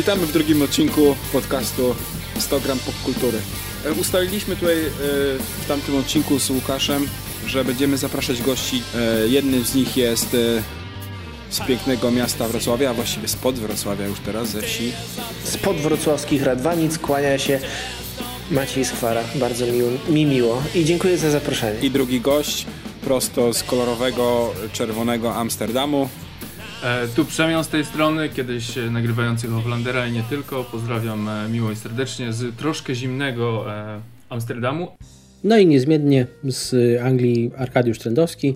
Witamy w drugim odcinku podcastu 100 gram popkultury. E, ustaliliśmy tutaj e, w tamtym odcinku z Łukaszem, że będziemy zapraszać gości. E, jednym z nich jest z pięknego miasta Wrocławia, a właściwie spod Wrocławia już teraz, ze wsi. Spod wrocławskich Radwanic kłania się Maciej Skwara. Bardzo mi, mi miło i dziękuję za zaproszenie. I drugi gość prosto z kolorowego, czerwonego Amsterdamu. E, tu Przemian z tej strony, kiedyś e, nagrywający Hoflandera i nie tylko. Pozdrawiam e, miło i serdecznie z troszkę zimnego e, Amsterdamu. No i niezmiennie z Anglii Arkadiusz Trendowski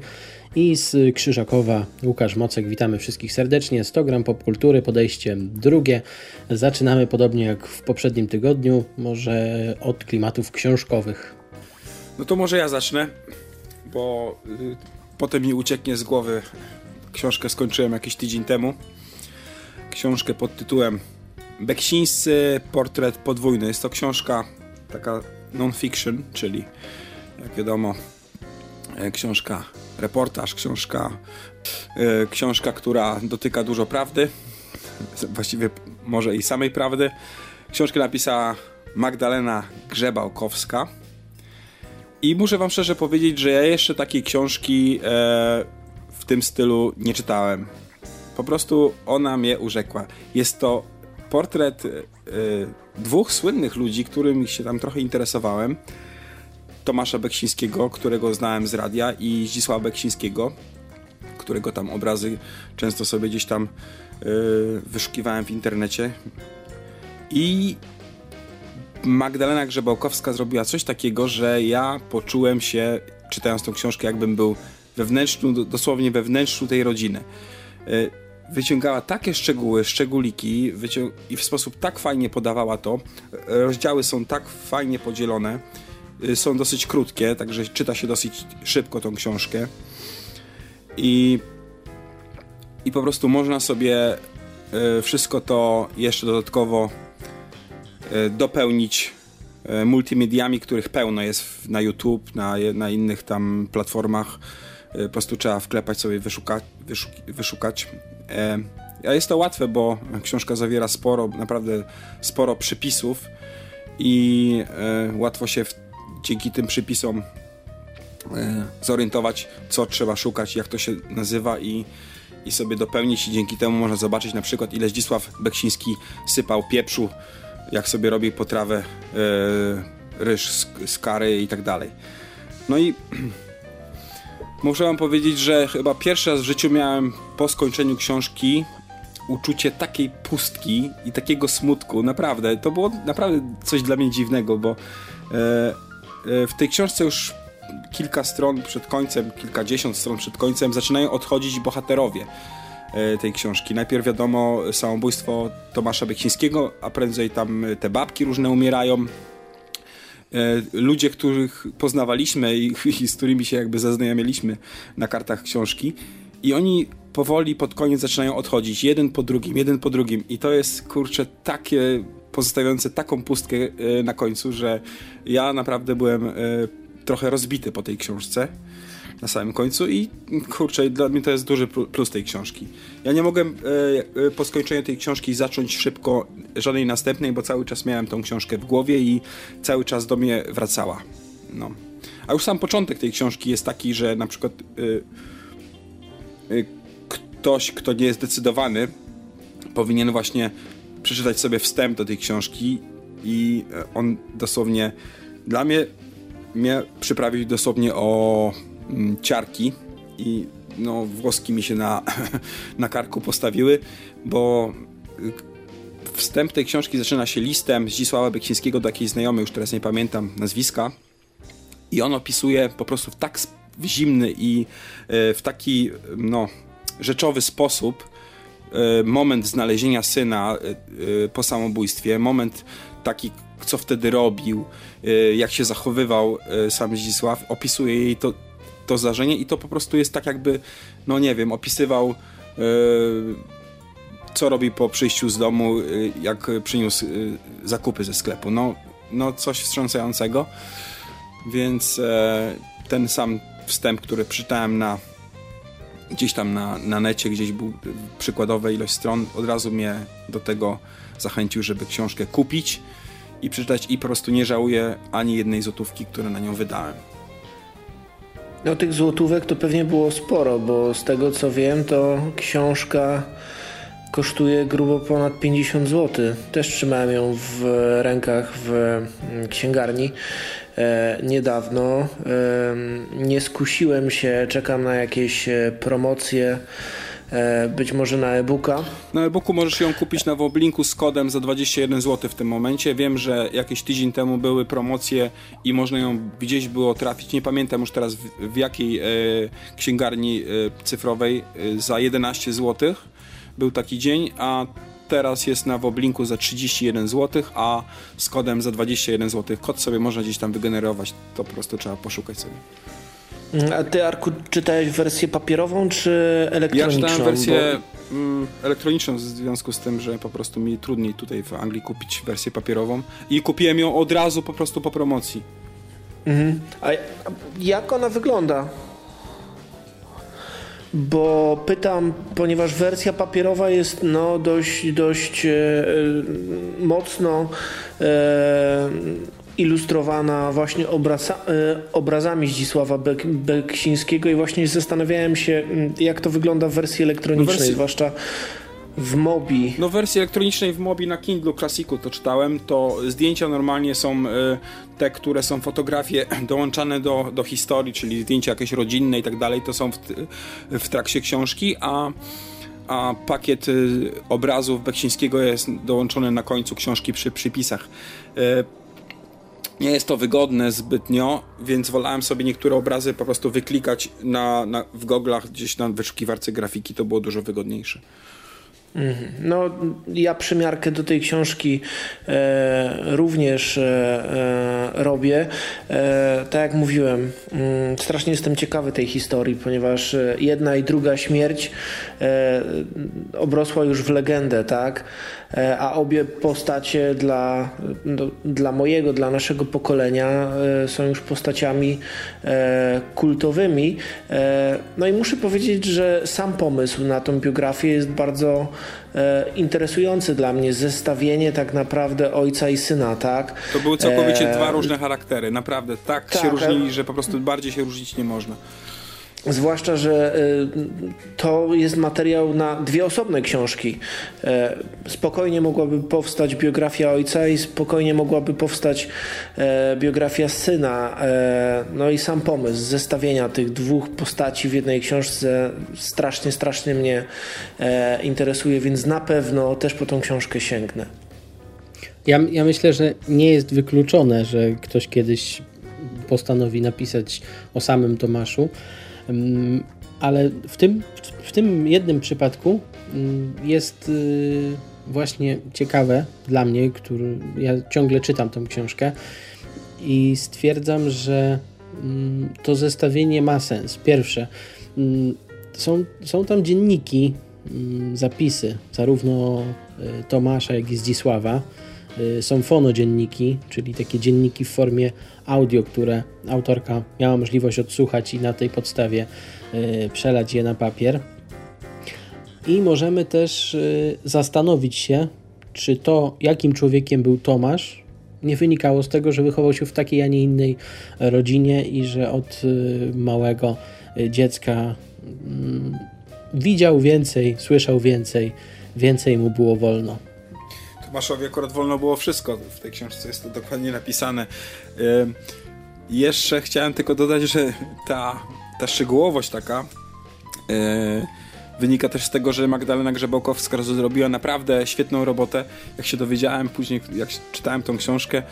i z Krzyżakowa Łukasz Mocek. Witamy wszystkich serdecznie. 100 gram popkultury, podejście drugie. Zaczynamy podobnie jak w poprzednim tygodniu, może od klimatów książkowych. No to może ja zacznę, bo y, potem mi ucieknie z głowy. Książkę skończyłem jakiś tydzień temu. Książkę pod tytułem Beksińscy portret podwójny. Jest to książka taka non-fiction, czyli jak wiadomo e, książka reportaż, książka, e, książka, która dotyka dużo prawdy, właściwie może i samej prawdy. Książkę napisała Magdalena Grzebałkowska. I muszę wam szczerze powiedzieć, że ja jeszcze takiej książki e, w tym stylu nie czytałem. Po prostu ona mnie urzekła. Jest to portret e, dwóch słynnych ludzi, którymi się tam trochę interesowałem. Tomasza Beksińskiego, którego znałem z radia i Zdzisława Beksińskiego, którego tam obrazy często sobie gdzieś tam yy, wyszukiwałem w internecie. I Magdalena Grzebałkowska zrobiła coś takiego, że ja poczułem się, czytając tą książkę, jakbym był we wnętrzu, dosłownie we wnętrzu tej rodziny. Yy, wyciągała takie szczegóły, szczególiki wycią i w sposób tak fajnie podawała to. Rozdziały są tak fajnie podzielone Y, są dosyć krótkie, także czyta się dosyć szybko tą książkę. I, i po prostu można sobie wszystko to jeszcze dodatkowo dopełnić multimediami, których pełno jest na YouTube, na, na innych tam platformach. Po prostu trzeba wklepać sobie, wyszukać. wyszukać. A jest to łatwe, bo książka zawiera sporo, naprawdę sporo przypisów i łatwo się w dzięki tym przypisom zorientować, co trzeba szukać, jak to się nazywa i, i sobie dopełnić i dzięki temu można zobaczyć na przykład ile Zdzisław Beksiński sypał pieprzu, jak sobie robi potrawę ryż z, z kary i tak dalej. No i muszę wam powiedzieć, że chyba pierwszy raz w życiu miałem po skończeniu książki uczucie takiej pustki i takiego smutku, naprawdę. To było naprawdę coś dla mnie dziwnego, bo e, E, w tej książce już kilka stron przed końcem, kilkadziesiąt stron przed końcem zaczynają odchodzić bohaterowie e, tej książki. Najpierw wiadomo samobójstwo Tomasza Beksińskiego, a prędzej tam te babki różne umierają. E, ludzie, których poznawaliśmy i, i z którymi się jakby zaznajomiliśmy na kartach książki i oni powoli pod koniec zaczynają odchodzić, jeden po drugim, jeden po drugim. I to jest, kurczę, takie pozostawiające taką pustkę e, na końcu, że ja naprawdę byłem e, trochę rozbity po tej książce na samym końcu i kurczę, dla mnie to jest duży plus tej książki. Ja nie mogłem e, po skończeniu tej książki zacząć szybko żadnej następnej, bo cały czas miałem tą książkę w głowie i cały czas do mnie wracała. No. A już sam początek tej książki jest taki, że na przykład ktoś, kto nie jest zdecydowany, powinien właśnie przeczytać sobie wstęp do tej książki i e, on dosłownie dla mnie mnie przyprawił dosłownie o ciarki i no włoski mi się na, na karku postawiły, bo y, wstęp tej książki zaczyna się listem Zdzisława Beksińskiego do jakiejś znajomej, już teraz nie pamiętam nazwiska i on opisuje po prostu w tak zimny i e, w taki no rzeczowy sposób E, moment znalezienia syna po samobójstwie, moment taki, co wtedy robił, jak się zachowywał sam Zdzisław, opisuje jej to, to zdarzenie i to po prostu jest tak jakby, no nie wiem, opisywał co robi po przyjściu z domu, jak przyniósł zakupy ze sklepu. No, no coś wstrząsającego. Więc ten sam wstęp, który przeczytałem na gdzieś tam na, na necie, gdzieś był przykładowa ilość stron, od razu mnie do tego zachęcił, żeby książkę kupić i przeczytać i po prostu nie żałuję ani jednej złotówki, które na nią wydałem. No tych złotówek to pewnie było sporo, bo z tego co wiem, to książka kosztuje grubo ponad 50 zł. Też trzymałem ją w rękach w mm, księgarni e, niedawno. E, nie skusiłem się, czekam na jakieś e, promocje. E, być może na e-booka. Na e-booku możesz ją kupić na Woblinku z kodem za 21 zł w tym momencie. Wiem, że jakiś tydzień temu były promocje i można ją gdzieś było trafić. Nie pamiętam już teraz w, w jakiej e, księgarni e, cyfrowej e, za 11 zł był taki dzień, a teraz jest na Woblinku za 31 zł, a z kodem za 21 zł. Kod sobie można gdzieś tam wygenerować, to po prostu trzeba poszukać sobie. A ty, Arku, czytałeś wersję papierową czy elektroniczną? Ja czytałem wersję bo... Mm, elektroniczną w związku z tym, że po prostu mi trudniej tutaj w Anglii kupić wersję papierową i kupiłem ją od razu po prostu po promocji. Mhm. A jak ona wygląda? Bo pytam, ponieważ wersja papierowa jest no, dość, dość e, e mocno e, ilustrowana właśnie obraza, e, obrazami Zdzisława Bek, Beksińskiego i właśnie zastanawiałem się, jak to wygląda w wersji elektronicznej, wersji... zwłaszcza w Mobi. No w wersji elektronicznej w Mobi na Kindle Classicu to czytałem, to zdjęcia normalnie są y, te, które są fotografie dołączane do, do historii, czyli zdjęcia jakieś rodzinne i tak dalej, to są w, w trakcie książki, a a pakiet y, obrazów Beksińskiego jest dołączony na końcu książki przy przypisach. Nie jest to wygodne zbytnio, więc wolałem sobie niektóre obrazy po prostu wyklikać na, na, w goglach gdzieś na wyszukiwarce grafiki, to było dużo wygodniejsze. Mhm. No, ja przymiarkę do tej książki e, również e, e, robię. E, tak jak mówiłem, mm, strasznie jestem ciekawy tej historii, ponieważ e, jedna i druga śmierć e, obrosła już w legendę, tak? a obie postacie dla, do, dla mojego, dla naszego pokolenia są już postaciami kultowymi. No i muszę powiedzieć, że sam pomysł na tą biografię jest bardzo e, interesujące dla mnie zestawienie tak naprawdę ojca i syna, tak? To były całkowicie e... dwa różne charaktery, naprawdę tak, tak się różnili, że po prostu bardziej się różnić nie można. Zwłaszcza, że y, to jest materiał na dwie osobne książki. E, spokojnie mogłaby powstać biografia ojca i spokojnie mogłaby powstać e, biografia syna. E, no i sam pomysł zestawienia tych dwóch postaci w jednej książce strasznie, strasznie mnie interesuje, więc na pewno też po tą książkę sięgnę. Ja, ja myślę, że nie jest wykluczone, że ktoś kiedyś postanowi napisać o samym Tomaszu ale w tym, w tym jednym przypadku jest y, właśnie ciekawe dla mnie, który ja ciągle czytam tą książkę i stwierdzam, że to zestawienie ma sens. Pierwsze, są, są tam dzienniki, zapisy, zarówno y, Tomasza, jak i Zdzisława. Y, są fonodzienniki, czyli takie dzienniki w formie audio, które autorka miała możliwość odsłuchać i na tej podstawie y, przelać je na papier. I możemy też y, zastanowić się, czy to, jakim człowiekiem był Tomasz, nie wynikało z tego, że wychował się w takiej, a nie innej rodzinie i że od małego dziecka mm, widział więcej, słyszał więcej, więcej mu było wolno. Tomaszowi akurat wolno było wszystko. W tej książce jest to dokładnie napisane. jeszcze chciałem tylko dodać, że ta, ta szczegółowość taka e, wynika też z tego, że Magdalena Grzebałkowska zrobiła naprawdę świetną robotę. Jak się dowiedziałem później, jak czytałem tą książkę,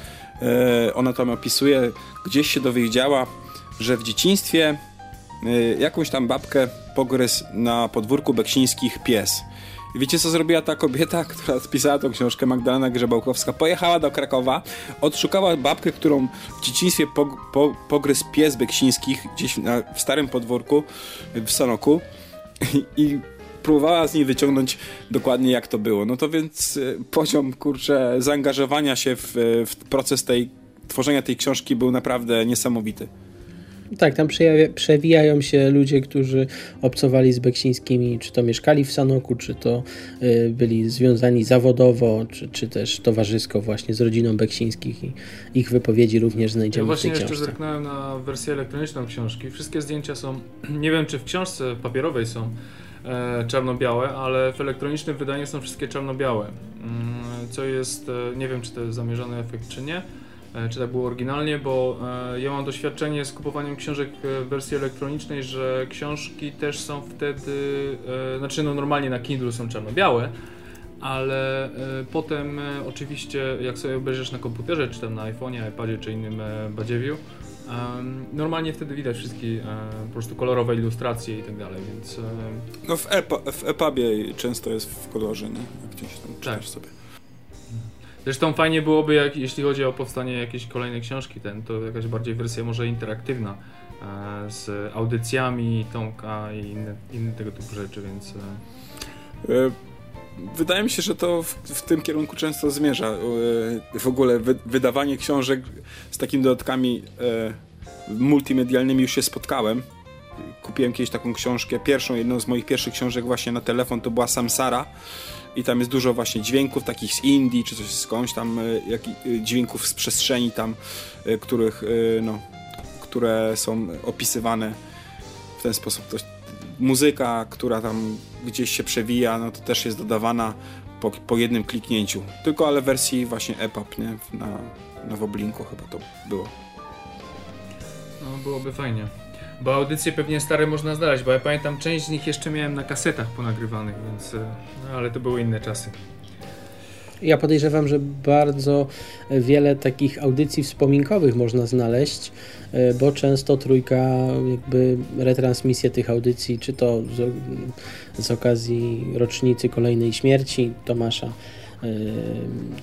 e, ona tam opisuje, gdzieś się dowiedziała, że w dzieciństwie e, jakąś tam babkę pogryzł na podwórku beksińskich pies. Wiecie, co zrobiła ta kobieta, która spisała tą książkę, Magdalena Grzebałkowska? Pojechała do Krakowa, odszukała babkę, którą w dzieciństwie po, po, pogryzł pies Beksińskich gdzieś na, w starym podwórku w Sanoku i, i próbowała z niej wyciągnąć dokładnie jak to było. No to więc y, poziom, kurczę, zaangażowania się w, w proces tej, tworzenia tej książki był naprawdę niesamowity. Tak, tam przewijają się ludzie, którzy obcowali z Beksińskimi, czy to mieszkali w Sanoku, czy to y, byli związani zawodowo, czy, czy też towarzysko właśnie z rodziną Beksińskich i ich wypowiedzi również znajdziemy ja właśnie w tej jeszcze zerknąłem na wersję elektroniczną książki. Wszystkie zdjęcia są, nie wiem czy w książce papierowej są e, czarno-białe, ale w elektronicznym wydaniu są wszystkie czarno-białe. Mm, co jest, e, nie wiem czy to jest zamierzony efekt czy nie, czy tak było oryginalnie, bo e, ja mam doświadczenie z kupowaniem książek w wersji elektronicznej, że książki też są wtedy, e, znaczy no normalnie na Kindle są czarno-białe, ale potem oczywiście jak sobie obejrzysz na komputerze, czy tam na iPhone'ie, iPadzie, czy innym badziewiu, normalnie wtedy widać wszystkie po prostu kolorowe ilustracje i tak dalej, więc... No w, EPA, w EPUBie często jest w kolorze, nie? Jak gdzieś tam tak. sobie. Zresztą fajnie byłoby, jak, jeśli chodzi o powstanie jakiejś kolejnej książki, ten, to jakaś bardziej wersja może interaktywna e, z audycjami Tomka i inne, inne tego typu rzeczy, więc... E... e wydaje mi się, że to w, w, tym kierunku często zmierza. E, w ogóle wy, wydawanie książek z takimi dodatkami e, multimedialnymi już się spotkałem. Kupiłem kiedyś taką książkę, pierwszą, jedną z moich pierwszych książek właśnie na telefon to była Samsara i tam jest dużo właśnie dźwięków takich z Indii, czy coś skądś tam, e, jak, e, dźwięków z przestrzeni tam, e, których, no, które są opisywane w ten sposób. To, muzyka, która tam gdzieś się przewija, no to też jest dodawana po, po jednym kliknięciu. Tylko ale w wersji właśnie EPUB, nie? Na, na Woblinku chyba to było. No, byłoby fajnie. Bo audycje pewnie stare można znaleźć, bo ja pamiętam część z nich jeszcze miałem na kasetach ponagrywanych, więc. E, no, ale to były inne czasy. Ja podejrzewam, że bardzo wiele takich audycji wspominkowych można znaleźć, e, bo często trójka jakby retransmisję tych audycji, czy to z, z okazji rocznicy kolejnej śmierci Tomasza, e,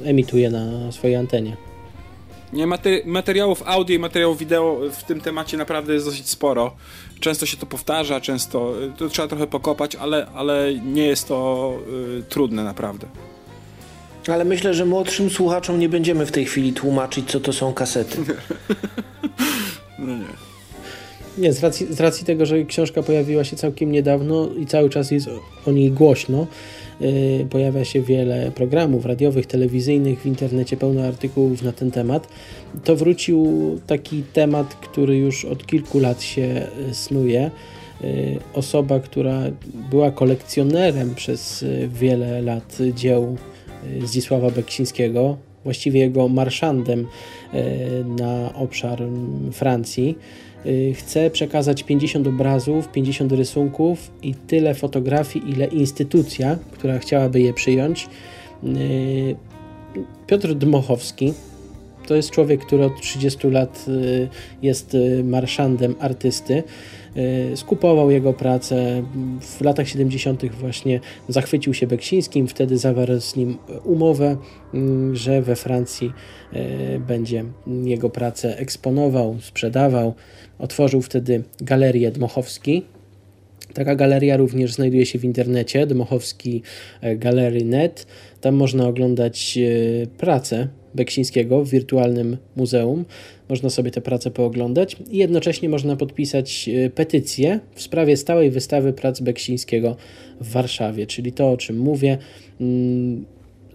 emituje na swojej antenie. Nie, mater materiałów audio i materiałów wideo w tym temacie naprawdę jest dosyć sporo. Często się to powtarza, często to trzeba trochę pokopać, ale, ale nie jest to y, trudne naprawdę. Ale myślę, że młodszym słuchaczom nie będziemy w tej chwili tłumaczyć, co to są kasety. no nie. Nie, z racji, z racji tego, że książka pojawiła się całkiem niedawno i cały czas jest o niej głośno, Y, pojawia się wiele programów radiowych, telewizyjnych, w internecie pełno artykułów na ten temat. To wrócił taki temat, który już od kilku lat się y, snuje. Y, osoba, która była kolekcjonerem przez wiele lat dzieł Zdzisława Beksińskiego, właściwie jego marszandem na obszar mm, Francji, Y, chcę przekazać 50 obrazów, 50 rysunków i tyle fotografii, ile instytucja, która chciałaby je przyjąć. Y, Piotr Dmochowski to jest człowiek, który od 30 lat y, jest marszandem artysty. Y, skupował jego pracę. W latach 70. właśnie zachwycił się Beksińskim, wtedy zawarł z nim umowę, mm, że we Francji y, będzie jego pracę eksponował, sprzedawał. Otworzył wtedy galerię Dmochowski, Taka galeria również znajduje się w internecie, Dmochowski e, Gallery.net. Tam można oglądać pracę Beksińskiego w wirtualnym muzeum. Można sobie tę pracę pooglądać i jednocześnie można podpisać e, petycję w sprawie stałej wystawy prac Beksińskiego w Warszawie, czyli to, o czym mówię. Mm,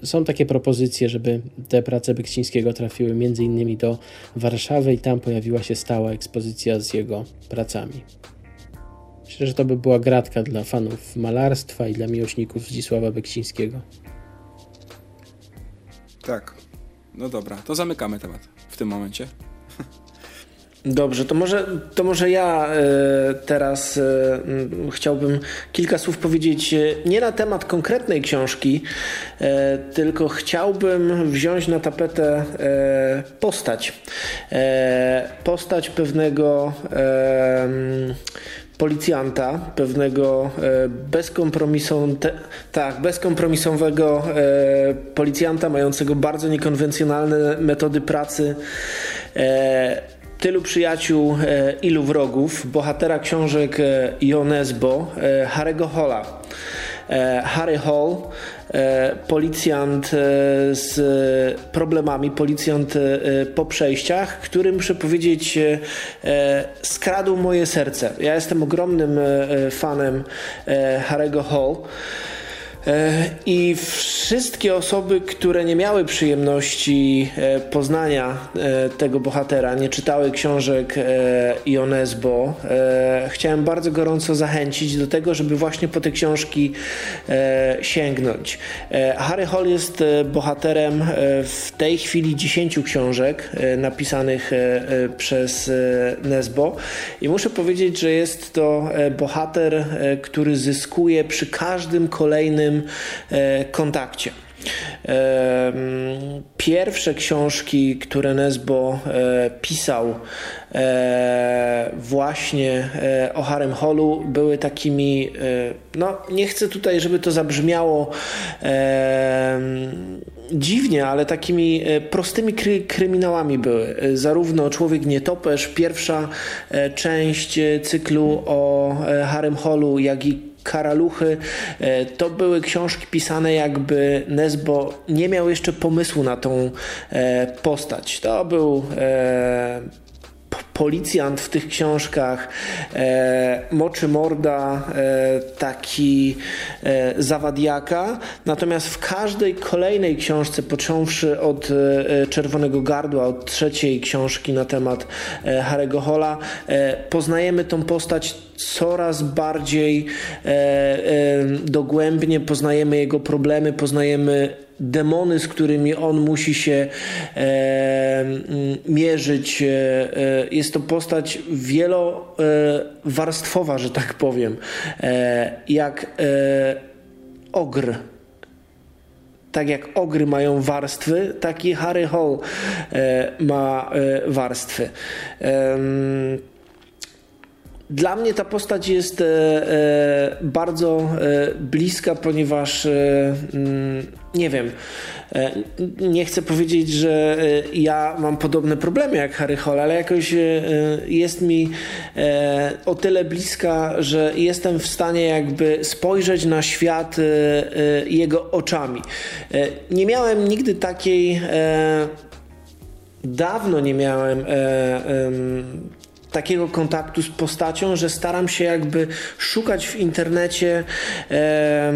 są takie propozycje, żeby te prace Beksińskiego trafiły innymi do Warszawy i tam pojawiła się stała ekspozycja z jego pracami. Myślę, że to by była gratka dla fanów malarstwa i dla miłośników Zdzisława Beksińskiego. Tak. No dobra, to zamykamy temat w tym momencie. Dobrze, to może, to może ja e, teraz e, chciałbym kilka słów powiedzieć e, nie na temat konkretnej książki, tylko chciałbym wziąć na tapetę postać. Postać pewnego policjanta, pewnego e, tak, bezkompromisowego policjanta mającego bardzo niekonwencjonalne metody pracy. E, tylu przyjaciół, ilu wrogów, bohatera książek Ionesbo, Harego Hola. Harry Hall, policjant z problemami, policjant po przejściach, który muszę powiedzieć skradł moje serce. Ja jestem ogromnym fanem Harry'ego Hall. E, I wszystkie osoby, które nie miały przyjemności e, poznania e, tego bohatera, nie czytały książek Ionesbo, chciałem bardzo gorąco zachęcić do tego, żeby właśnie po te książki sięgnąć. Harry Hall jest bohaterem w tej chwili 10 książek napisanych przez Nesbo i muszę powiedzieć, że jest to bohater, który zyskuje przy każdym kolejnym E, kontakcie. E, pierwsze książki, które Nesbo e, pisał właśnie o Harem były takimi, no nie chcę tutaj, żeby to zabrzmiało dziwnie, ale takimi prostymi kry, kryminałami były. Zarówno Człowiek Nietoperz, pierwsza część cyklu o Harem Hallu, jak i Karaluchy e, to były książki pisane jakby Nesbo nie miał jeszcze pomysłu na tą e, postać. To był e, policjant w tych książkach, e, moczy morda e, taki e, zawadiaka, natomiast w każdej kolejnej książce, począwszy od e, Czerwonego Gardła, od trzeciej książki na temat e, Harry'ego Hola, e, poznajemy tą postać coraz bardziej dogłębnie, poznajemy jego problemy, poznajemy demony, z którymi on musi się e, mierzyć. E, e, jest to postać wielowarstwowa, że tak powiem, e, jak e, ogr. Tak jak ogry mają warstwy, tak i Harry Hall e, ma warstwy. Dla mnie ta postać jest e, e, bardzo e, bliska, ponieważ mm, nie wiem, nie chcę powiedzieć, że ja mam podobne problemy jak Harry Hall, ale jakoś jest mi o tyle bliska, że jestem w stanie jakby spojrzeć na świat jego oczami. Nie miałem nigdy takiej dawno nie miałem takiego kontaktu z postacią, że staram się jakby szukać w internecie e,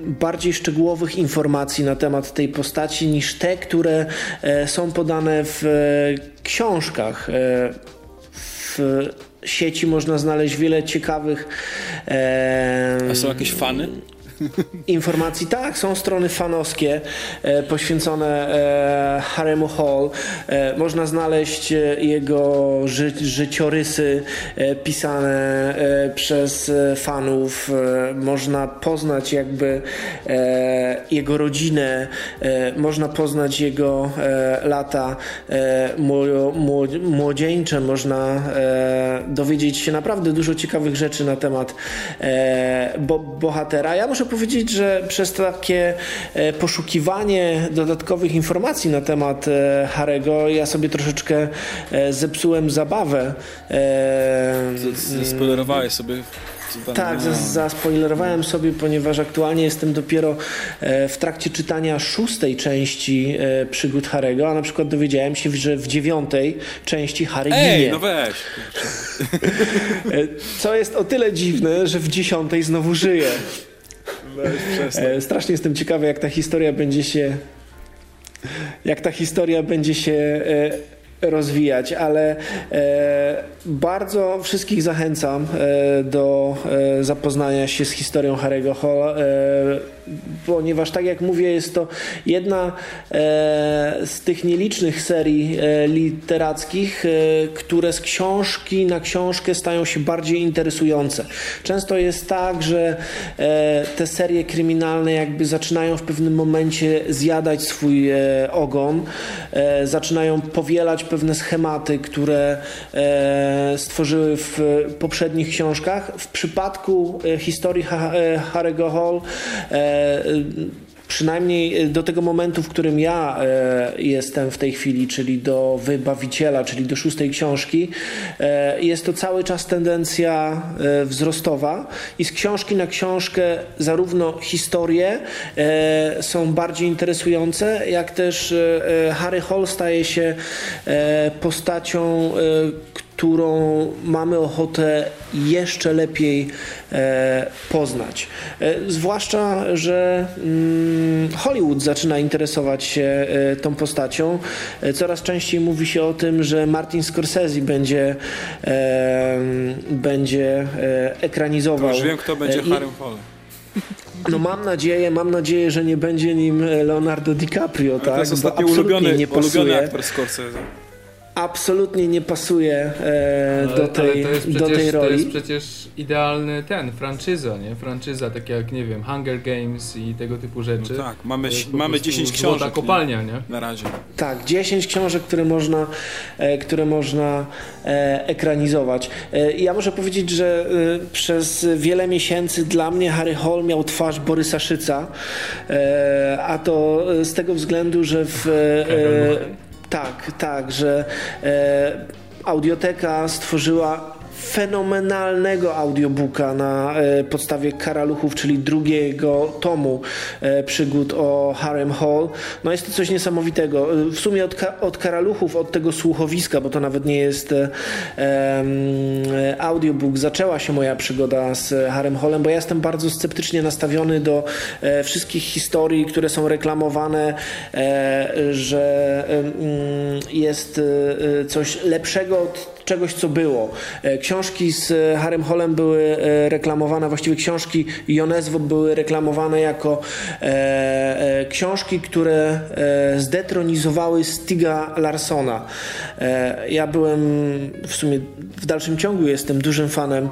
bardziej szczegółowych informacji na temat tej postaci niż te, które e, są podane w e, książkach. E, w sieci można znaleźć wiele ciekawych. A są jakieś fany? Informacji. Tak, są strony fanowskie e, poświęcone e, Haremu Hall. E, można znaleźć e, jego ży życiorysy e, pisane e, przez fanów. można poznać jakby jego rodzinę. można poznać jego lata młodzieńcze. Można dowiedzieć się naprawdę dużo ciekawych rzeczy na temat bo bohatera. Ja muszę powiedzieć, że przez takie e, poszukiwanie dodatkowych informacji na temat e, Harego ja sobie troszeczkę e, zepsułem zabawę. Zaspoilerowałeś sobie tak, zaspoilerowałem sobie, ponieważ aktualnie jestem dopiero w trakcie czytania szóstej części przygód Harego, a na przykład dowiedziałem się, że w dziewiątej części Harry Ej, ginie. no weź. Co jest o tyle dziwne, że w dziesiątej znowu żyje. E, strasznie jestem ciekawy, jak ta historia będzie się jak ta historia będzie się e, rozwijać, ale e, bardzo wszystkich zachęcam do zapoznania się z historią Harry'ego Hall ponieważ tak jak mówię, jest to jedna e, z tych nielicznych serii e, literackich, e, które z książki na książkę stają się bardziej interesujące. Często jest tak, że e, te serie kryminalne jakby zaczynają w pewnym momencie zjadać swój e, ogon, e, zaczynają powielać pewne schematy, które stworzyły w poprzednich książkach. W przypadku historii Harry'ego Hall przynajmniej do tego momentu, w którym ja jestem w tej chwili, czyli do Wybawiciela, czyli do szóstej książki, jest to cały czas tendencja wzrostowa i z książki na książkę zarówno historie są bardziej interesujące, jak też Harry Hall staje się postacią, którą mamy ochotę jeszcze lepiej e, poznać. E, zwłaszcza, że mm, Hollywood zaczyna interesować się e, tą postacią. E, coraz częściej mówi się o tym, że Martin Scorsese będzie, e, będzie e, ekranizował. To już wiem, kto będzie Harrym Hallem. No mam nadzieję, mam nadzieję, że nie będzie nim Leonardo DiCaprio, tak? To jest ostatnio ulubiony, nie ulubiony aktor Scorsese absolutnie nie pasuje e, do, tej, przecież, do tej roli. To jest przecież idealny ten, franczyza, nie? Franczyza, tak jak, nie wiem, Hunger Games i tego typu rzeczy. No tak, mamy, mamy 10 książek. kopalnia, nie? Na razie. Tak, 10 książek, które można, e, które można e, ekranizować. E, ja muszę powiedzieć, że e, przez wiele miesięcy dla mnie Harry Hall miał twarz Borysa Szyca, e, a to z tego względu, że w tak, tak, że e, audioteka stworzyła fenomenalnego audiobooka na e, podstawie Karaluchów, czyli drugiego tomu e, przygód o Harem Hall. No jest to coś niesamowitego. W sumie od, od Karaluchów, od tego słuchowiska, bo to nawet nie jest audiobook, zaczęła się moja przygoda z Harem Hallem, bo ja jestem bardzo sceptycznie nastawiony do e, wszystkich historii, które są reklamowane, e, że e, jest coś lepszego od czegoś, co było. E, książki z e, Harem Holem były e, reklamowane, właściwie książki Joneswo były reklamowane jako książki, które zdetronizowały Stiga Larsona. Ja byłem w sumie w dalszym ciągu jestem dużym fanem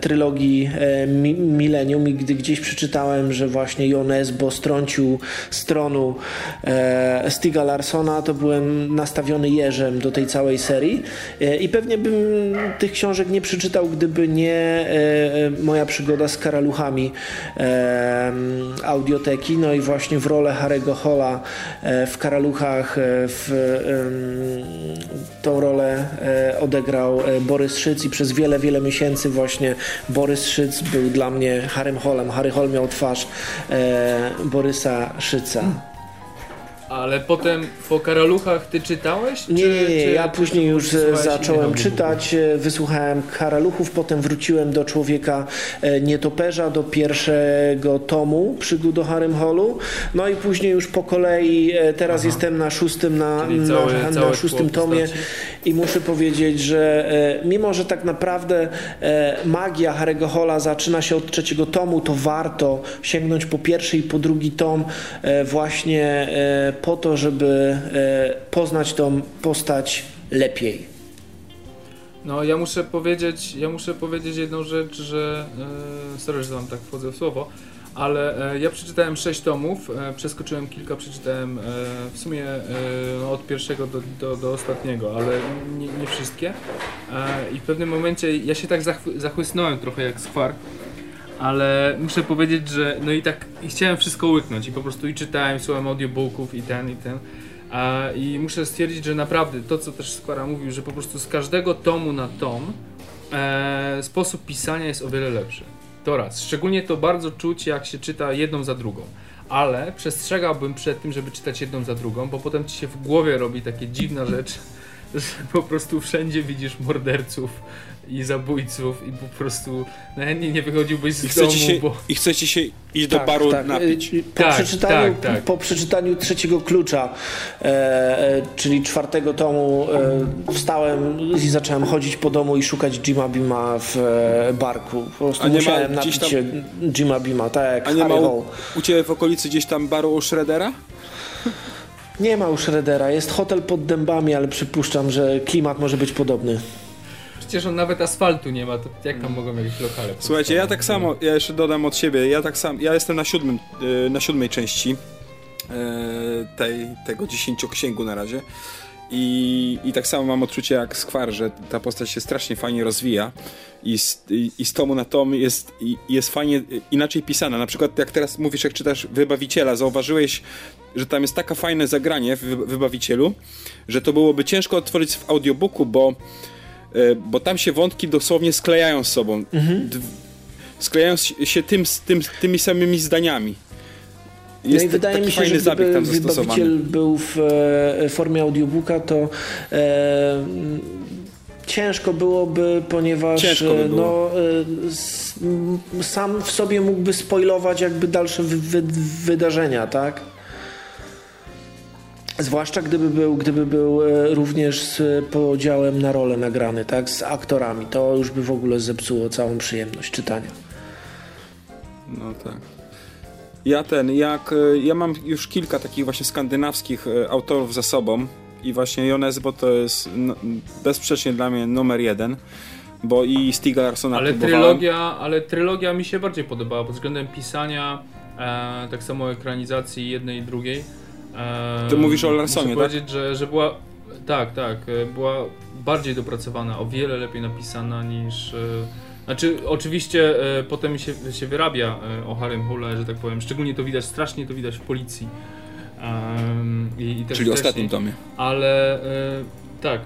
trylogii mi, Millennium i gdy gdzieś przeczytałem, że właśnie Jonesbo strącił stronu Stiga Larsona, to byłem nastawiony jeżem do tej całej serii I pewnie bym tych książek nie przeczytał, gdyby nie e, e, moja przygoda z karaluchami audioteki. No i właśnie w rolę Harry'ego Hola w karaluchach w tą rolę odegrał Borys Szyc i przez wiele, wiele miesięcy właśnie Borys Szyc był dla mnie Harrym Holem. Harry Hol miał twarz Borysa Szyca. Ale potem po Karaluchach ty czytałeś? Nie, nie, nie. Czy, ja później już zacząłem czytać, e, wysłuchałem Karaluchów, potem wróciłem do Człowieka e, Nietoperza, do pierwszego tomu przygód o Harem Hallu. No i później już po kolei, e, teraz Aha. jestem na szóstym, na, na, na szóstym tomie postaci. i muszę powiedzieć, że mimo, że tak naprawdę magia Harry'ego Hola zaczyna się od trzeciego tomu, to warto sięgnąć po pierwszy i po drugi tom właśnie po to, żeby e, poznać tą postać lepiej. No, ja muszę powiedzieć, ja muszę powiedzieć jedną rzecz, że e, sorry, że wam tak wchodzę w słowo, ale e, ja przeczytałem sześć tomów, przeskoczyłem kilka, przeczytałem w sumie od pierwszego do, do, do ostatniego, ale nie, nie wszystkie. I w pewnym momencie ja się tak zachłysnąłem trochę jak skwar ale muszę powiedzieć, że no i tak i chciałem wszystko łyknąć i po prostu i czytałem, słuchałem audiobooków i ten i ten. A, I muszę stwierdzić, że naprawdę to, co też Skłara mówił, że po prostu z każdego tomu na tom e, sposób pisania jest o wiele lepszy. To raz. Szczególnie to bardzo czuć, jak się czyta jedną za drugą. Ale przestrzegałbym przed tym, żeby czytać jedną za drugą, bo potem ci się w głowie robi takie dziwna rzecz, że po prostu wszędzie widzisz morderców, i zabójców i po prostu najchętniej nie wychodziłbyś z I domu, się, bo... I chcecie się iść do tak, baru tak. napić. Po, tak, przeczytaniu, tak, tak. po przeczytaniu trzeciego klucza, e, e, czyli czwartego tomu, e, wstałem i zacząłem chodzić po domu i szukać Jima Bima w e, barku. Po prostu musiałem napić tam... się Jima Bima, tak A nie ma u, u Ciebie w okolicy gdzieś tam baru u Shreddera? Nie ma u Shreddera, jest hotel pod dębami, ale przypuszczam, że klimat może być podobny. Przecież on nawet asfaltu nie ma, to jak tam mogą jakieś lokale Słuchajcie, ja tak samo, ja jeszcze dodam od siebie, ja tak sam, ja jestem na siódmym, y, na siódmej części y, tej, tego dziesięcioksięgu na razie. I, I tak samo mam odczucie jak Skwar, że ta postać się strasznie fajnie rozwija i z, i, i z tomu na tom jest, i, jest fajnie inaczej pisana. Na przykład jak teraz mówisz, jak czytasz Wybawiciela, zauważyłeś, że tam jest taka fajne zagranie w Wybawicielu, że to byłoby ciężko otworzyć w audiobooku, bo, bo tam się wątki dosłownie sklejają z sobą. Mhm. Sklejają się tym, tym, tymi samymi zdaniami. Jest no i wydaje mi się, że gdyby wybawiciel był w e, formie audiobooka, to e, ciężko byłoby, ponieważ ciężko by no, e, sam w sobie mógłby spoilować jakby dalsze wy, wy, wydarzenia, tak? Zwłaszcza gdyby był, gdyby był e, również z podziałem na rolę nagrany, tak? Z aktorami. To już by w ogóle zepsuło całą przyjemność czytania. No tak. Ja ten, jak e, ja mam już kilka takich właśnie skandynawskich e, autorów za sobą i właśnie Jones, bo to jest no, bezsprzecznie dla mnie numer jeden, bo i Stiga Larsona ale trylogia, ale trylogia mi się bardziej podobała pod względem pisania, e, tak samo ekranizacji jednej i drugiej. E, Ty mówisz o Larsonie, muszę tak? powiedzieć, że, że była tak, tak, e, była bardziej dopracowana, o wiele lepiej napisana niż znaczy, oczywiście e, potem się, się wyrabia e, o Harem Hule, że tak powiem. Szczególnie to widać, strasznie to widać w policji. Um, i, i Czyli ostatnim tomie. Ale e, tak,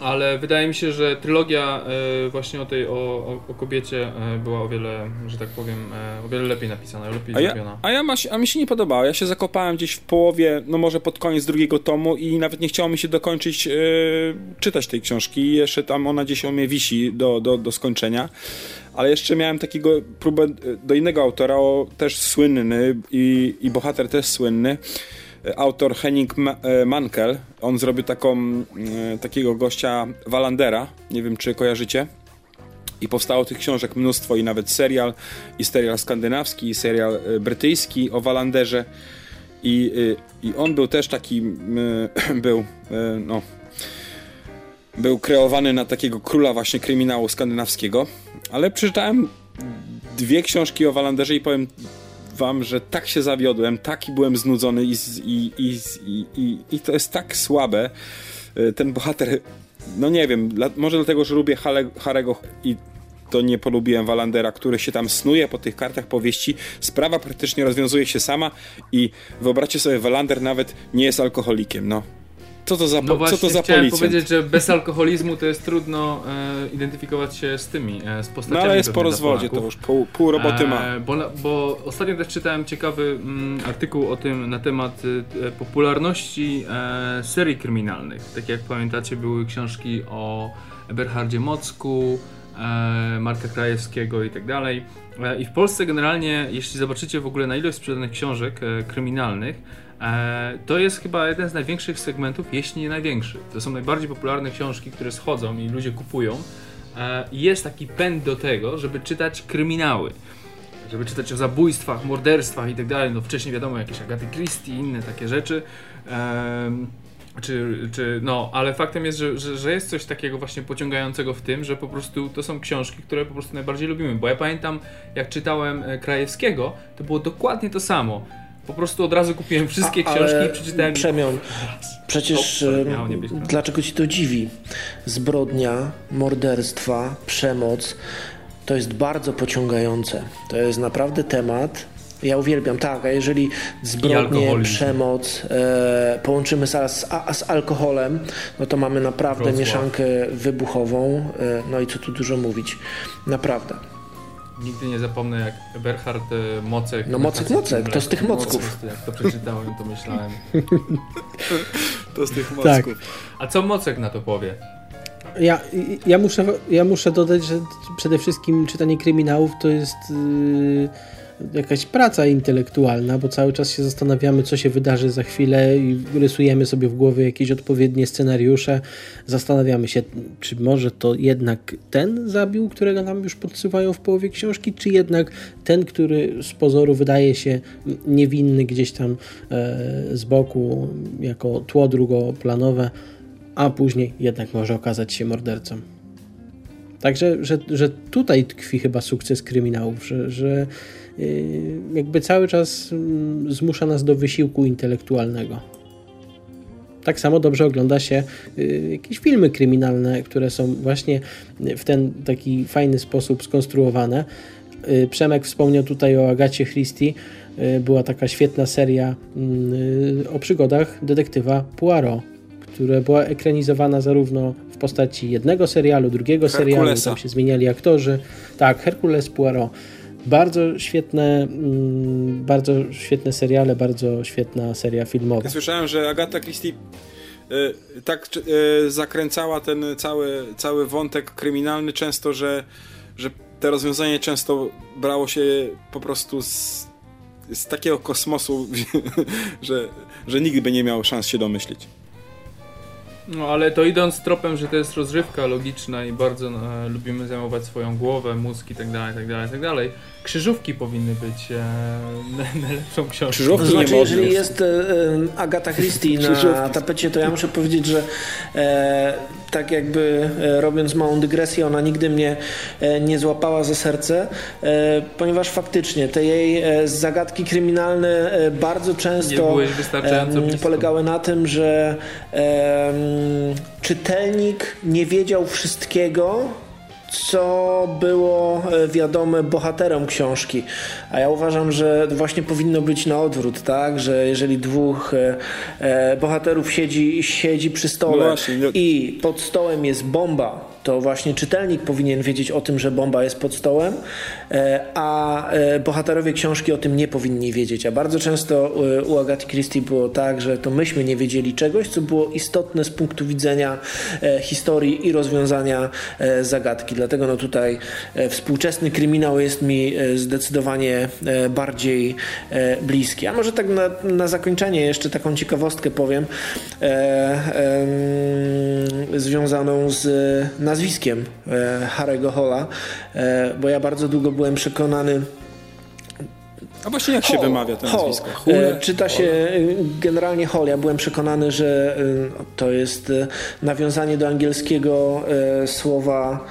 ale wydaje mi się, że trylogia e, właśnie o tej, o, o, kobiecie e, była o wiele, że tak powiem, e, o wiele lepiej napisana, lepiej a zrobiona. Ja, a, ja ma, a mi się nie podobało. Ja się zakopałem gdzieś w połowie, no może pod koniec drugiego tomu i nawet nie chciało mi się dokończyć czytać tej książki. Jeszcze tam ona gdzieś o mnie wisi do, do, do skończenia. Ale jeszcze miałem takiego próbę do innego autora, o, też słynny i, i bohater też słynny autor Henning e, Mankel. On zrobił taką, e, takiego gościa Walandera, nie wiem czy kojarzycie. I powstało tych książek mnóstwo i nawet serial, i serial skandynawski, i serial e, brytyjski o Walanderze. I, i on był też taki, był, no, był kreowany na takiego króla właśnie kryminału skandynawskiego. Ale przeczytałem dwie książki o Walanderze i powiem wam, że tak się zawiodłem, taki byłem znudzony i, i, i, i, i to jest tak słabe. E, ten bohater, no nie wiem, może dlatego, że lubię Harego i to nie polubiłem Walandera, który się tam snuje po tych kartach powieści. Sprawa praktycznie rozwiązuje się sama i wyobraźcie sobie, Walander nawet nie jest alkoholikiem, no. Co to za, no właśnie, co to za chciałem powiedzieć, że bez alkoholizmu to jest trudno e, identyfikować się z tymi, e, z postaciami. No ale jest po rozwodzie, to już pół, pół roboty ma. E, bo, bo ostatnio też czytałem ciekawy mm, artykuł o tym na temat e, popularności e, serii kryminalnych. Tak jak pamiętacie, były książki o Eberhardzie Mocku, e, Marka Krajewskiego i tak dalej. I w Polsce generalnie, jeśli zobaczycie w ogóle na ilość sprzedanych książek kryminalnych, E, to jest chyba jeden z największych segmentów, jeśli nie największy. To są najbardziej popularne książki, które schodzą i ludzie kupują. E, jest taki pęd do tego, żeby czytać kryminały. Żeby czytać o zabójstwach, morderstwach i tak dalej. No wcześniej wiadomo, jakieś Agaty Christie i inne takie rzeczy. Czy, czy, no, ale faktem jest, że, że, że, jest coś takiego właśnie pociągającego w tym, że po prostu to są książki, które po prostu najbardziej lubimy. Bo ja pamiętam, jak czytałem e, Krajewskiego, to było dokładnie to samo. Po prostu od razu kupiłem wszystkie A, książki i przeczytałem. Przemian. Przecież dlaczego ci to dziwi? Zbrodnia, morderstwa, przemoc to jest bardzo pociągające. To jest naprawdę temat. Ja uwielbiam, tak, a jeżeli zbrodnie, przemoc e, połączymy z, a, z, alkoholem, no to mamy naprawdę Wrocław. mieszankę wybuchową. E, no i co tu dużo mówić. Naprawdę. Nigdy nie zapomnę, jak Berhard e, Mocek... No Mocek, Mocek, to z tych mocków. Jak to przeczytałem, to myślałem. to z tych mocków. Tak. A co Mocek na to powie? Ja, ja, muszę, ja muszę dodać, że przede wszystkim czytanie kryminałów to jest... Yy jakaś praca intelektualna, bo cały czas się zastanawiamy, co się wydarzy za chwilę i rysujemy sobie w głowie jakieś odpowiednie scenariusze. Zastanawiamy się, czy może to jednak ten zabił, którego nam już podsywają w połowie książki, czy jednak ten, który z pozoru wydaje się niewinny gdzieś tam e, z boku, jako tło drugoplanowe, a później jednak może okazać się mordercą. Także, że, że tutaj tkwi chyba sukces kryminałów, że, że jakby cały czas mm, zmusza nas do wysiłku intelektualnego. tak samo dobrze ogląda się y, jakieś filmy kryminalne, które są właśnie w ten taki fajny sposób skonstruowane. Y, Przemek wspomniał tutaj o Agacie Christie. Y, była taka świetna seria o przygodach detektywa Poirot, która była ekranizowana zarówno w postaci jednego serialu, drugiego serialu, tam się zmieniali aktorzy. Tak, Herkules Poirot. Bardzo świetne, mm, bardzo świetne seriale, bardzo świetna seria filmowa. Ja słyszałem, że Agata Christie y, tak y, zakręcała ten cały, cały wątek kryminalny często, że, że te rozwiązanie często brało się po prostu z, z takiego kosmosu, że, że nigdy by nie miał szans się domyślić. No ale to idąc tropem, że to jest rozrywka logiczna i bardzo no, lubimy zajmować swoją głowę, mózg i tak dalej, tak dalej, tak dalej. Krzyżówki powinny być e, najlepszą książką. Krzyżówki to znaczy, jeżeli jest e, e, Agata Christie na tapecie, to ja muszę powiedzieć, że e, tak jakby e, robiąc małą dygresję, ona nigdy mnie e, nie złapała za serce, ponieważ faktycznie te jej zagadki kryminalne bardzo często polegały na tym, że czytelnik nie wiedział wszystkiego, co było e, wiadome bohaterom książki. A ja uważam, że właśnie powinno być na odwrót, tak? Że jeżeli dwóch e, e, bohaterów siedzi, siedzi przy stole no właśnie, no... i pod stołem jest bomba, to właśnie czytelnik powinien wiedzieć o tym, że bomba jest pod stołem, e, a e, bohaterowie książki o tym nie powinni wiedzieć. A bardzo często e, u Agaty Christie było tak, że to myśmy nie wiedzieli czegoś, co było istotne z punktu widzenia historii i rozwiązania zagadki. Dlatego no tutaj współczesny kryminał jest mi zdecydowanie bardziej bliski. A może tak na, na zakończenie jeszcze taką ciekawostkę powiem związaną z nazwiskiem e, Harry'ego Hola, e, bo ja bardzo długo byłem przekonany, a właśnie jak Hall, się wymawia to Hall. nazwisko? E, czyta się generalnie Hall. Ja byłem przekonany, że to jest nawiązanie do angielskiego słowa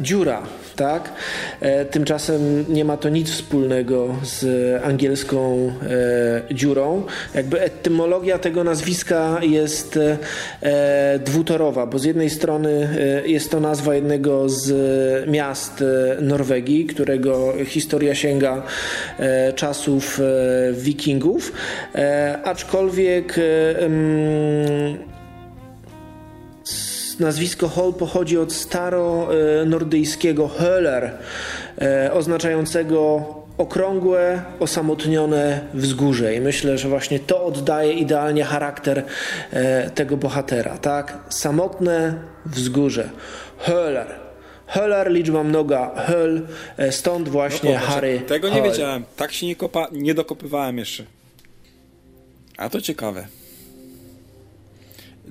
dziura tak? E, tymczasem nie ma to nic wspólnego z angielską e, dziurą. Jakby etymologia tego nazwiska jest e, dwutorowa, bo z jednej strony jest to nazwa jednego z miast Norwegii, którego historia sięga czasów wikingów, aczkolwiek nazwisko Hol pochodzi od staro-nordyjskiego Höller, e, oznaczającego okrągłe, osamotnione wzgórze. I myślę, że właśnie to oddaje idealnie charakter e, tego bohatera. Tak? Samotne wzgórze. Höller. Höller, liczba mnoga, Höll, e, stąd właśnie no, Harry. Tego nie wiedziałem. Tak się nie, kopa, nie dokopywałem jeszcze. A to ciekawe.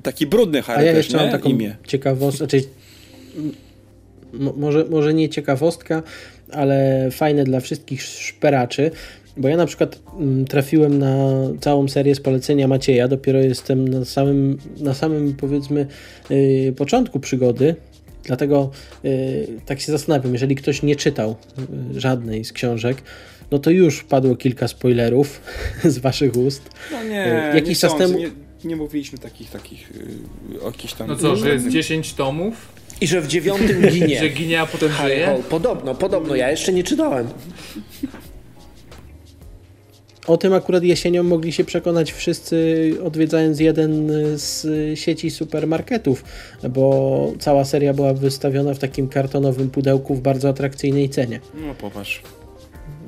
Taki brudny Harry A ja jeszcze mam taką imię. ciekawostkę, znaczy, może, może nie ciekawostka, ale fajne dla wszystkich szperaczy, bo ja na przykład mm, trafiłem na całą serię z polecenia Macieja, dopiero jestem na samym, na samym powiedzmy yy, początku przygody, dlatego yy, tak się zastanawiam, jeżeli ktoś nie czytał yy, żadnej z książek, no to już padło kilka spoilerów z waszych ust. No nie, y, Jakiś nie czas temu... Nie nie mówiliśmy takich, takich yy, o jakichś tam... No co, że jest 10 tomów? I że w dziewiątym ginie. że ginie, a potem żyje? Podobno, podobno. Ja jeszcze nie czytałem. O tym akurat jesienią mogli się przekonać wszyscy odwiedzając jeden z sieci supermarketów, bo cała seria była wystawiona w takim kartonowym pudełku w bardzo atrakcyjnej cenie. No popatrz.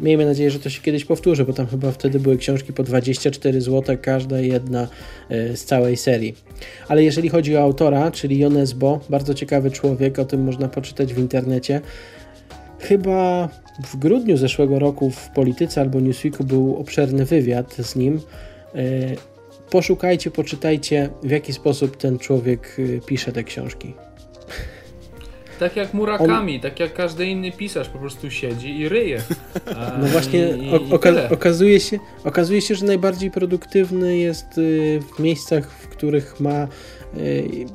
Miejmy nadzieję, że to się kiedyś powtórzy, bo tam chyba wtedy były książki po 24 zł, każda jedna e, z całej serii. Ale jeżeli chodzi o autora, czyli Jones Bo, bardzo ciekawy człowiek, o tym można poczytać w internecie. Chyba w grudniu zeszłego roku w Polityce albo Newsweeku był obszerny wywiad z nim. E, poszukajcie, poczytajcie, w jaki sposób ten człowiek e, pisze te książki. Tak jak Murakami, On... tak jak każdy inny pisarz, po prostu siedzi i ryje. no właśnie, i, i oka okazuje, się, okazuje się, że najbardziej produktywny jest w miejscach, w których ma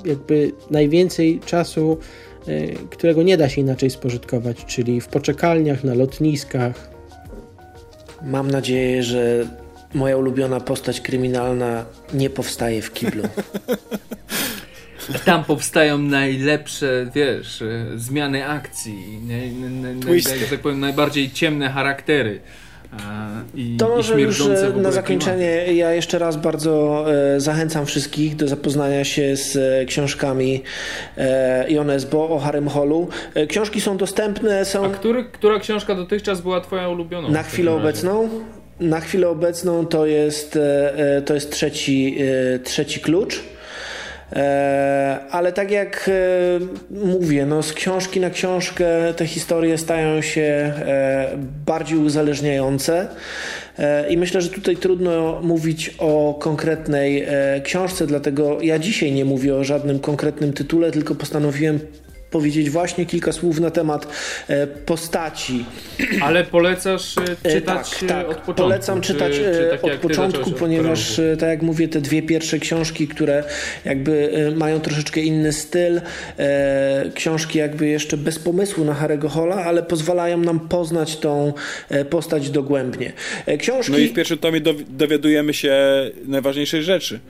jakby najwięcej czasu, którego nie da się inaczej spożytkować, czyli w poczekalniach, na lotniskach. Mam nadzieję, że moja ulubiona postać kryminalna nie powstaje w kiblu. Tam powstają najlepsze, wiesz, e, zmiany akcji, naj, naj, naj, tak powiem, najbardziej ciemne charaktery. I, to może już e, na zakończenie klimaty. ja jeszcze raz bardzo e, zachęcam wszystkich do zapoznania się z e, książkami e, Ionesbo o Harem Hallu. E, książki są dostępne. Są... A który, która książka dotychczas była twoja ulubiona? Na chwilę obecną? Na chwilę obecną to jest, e, to jest trzeci, trzeci klucz. E, ale tak jak e, mówię, no z książki na książkę te historie stają się e, bardziej uzależniające. I myślę, że tutaj trudno mówić o konkretnej książce, dlatego ja dzisiaj nie mówię o żadnym konkretnym tytule, tylko postanowiłem powiedzieć właśnie kilka słów na temat e, postaci. Ale polecasz e, e, czytać tak, tak. od początku? Polecam czytać czy, czy tak od początku, ponieważ od tak jak mówię, te dwie pierwsze książki, które jakby mają troszeczkę inny styl, książki jakby jeszcze bez pomysłu na Harry'ego Hola, ale pozwalają nam poznać tą postać dogłębnie. Książki... No i w pierwszym tomie dowiadujemy się najważniejszej rzeczy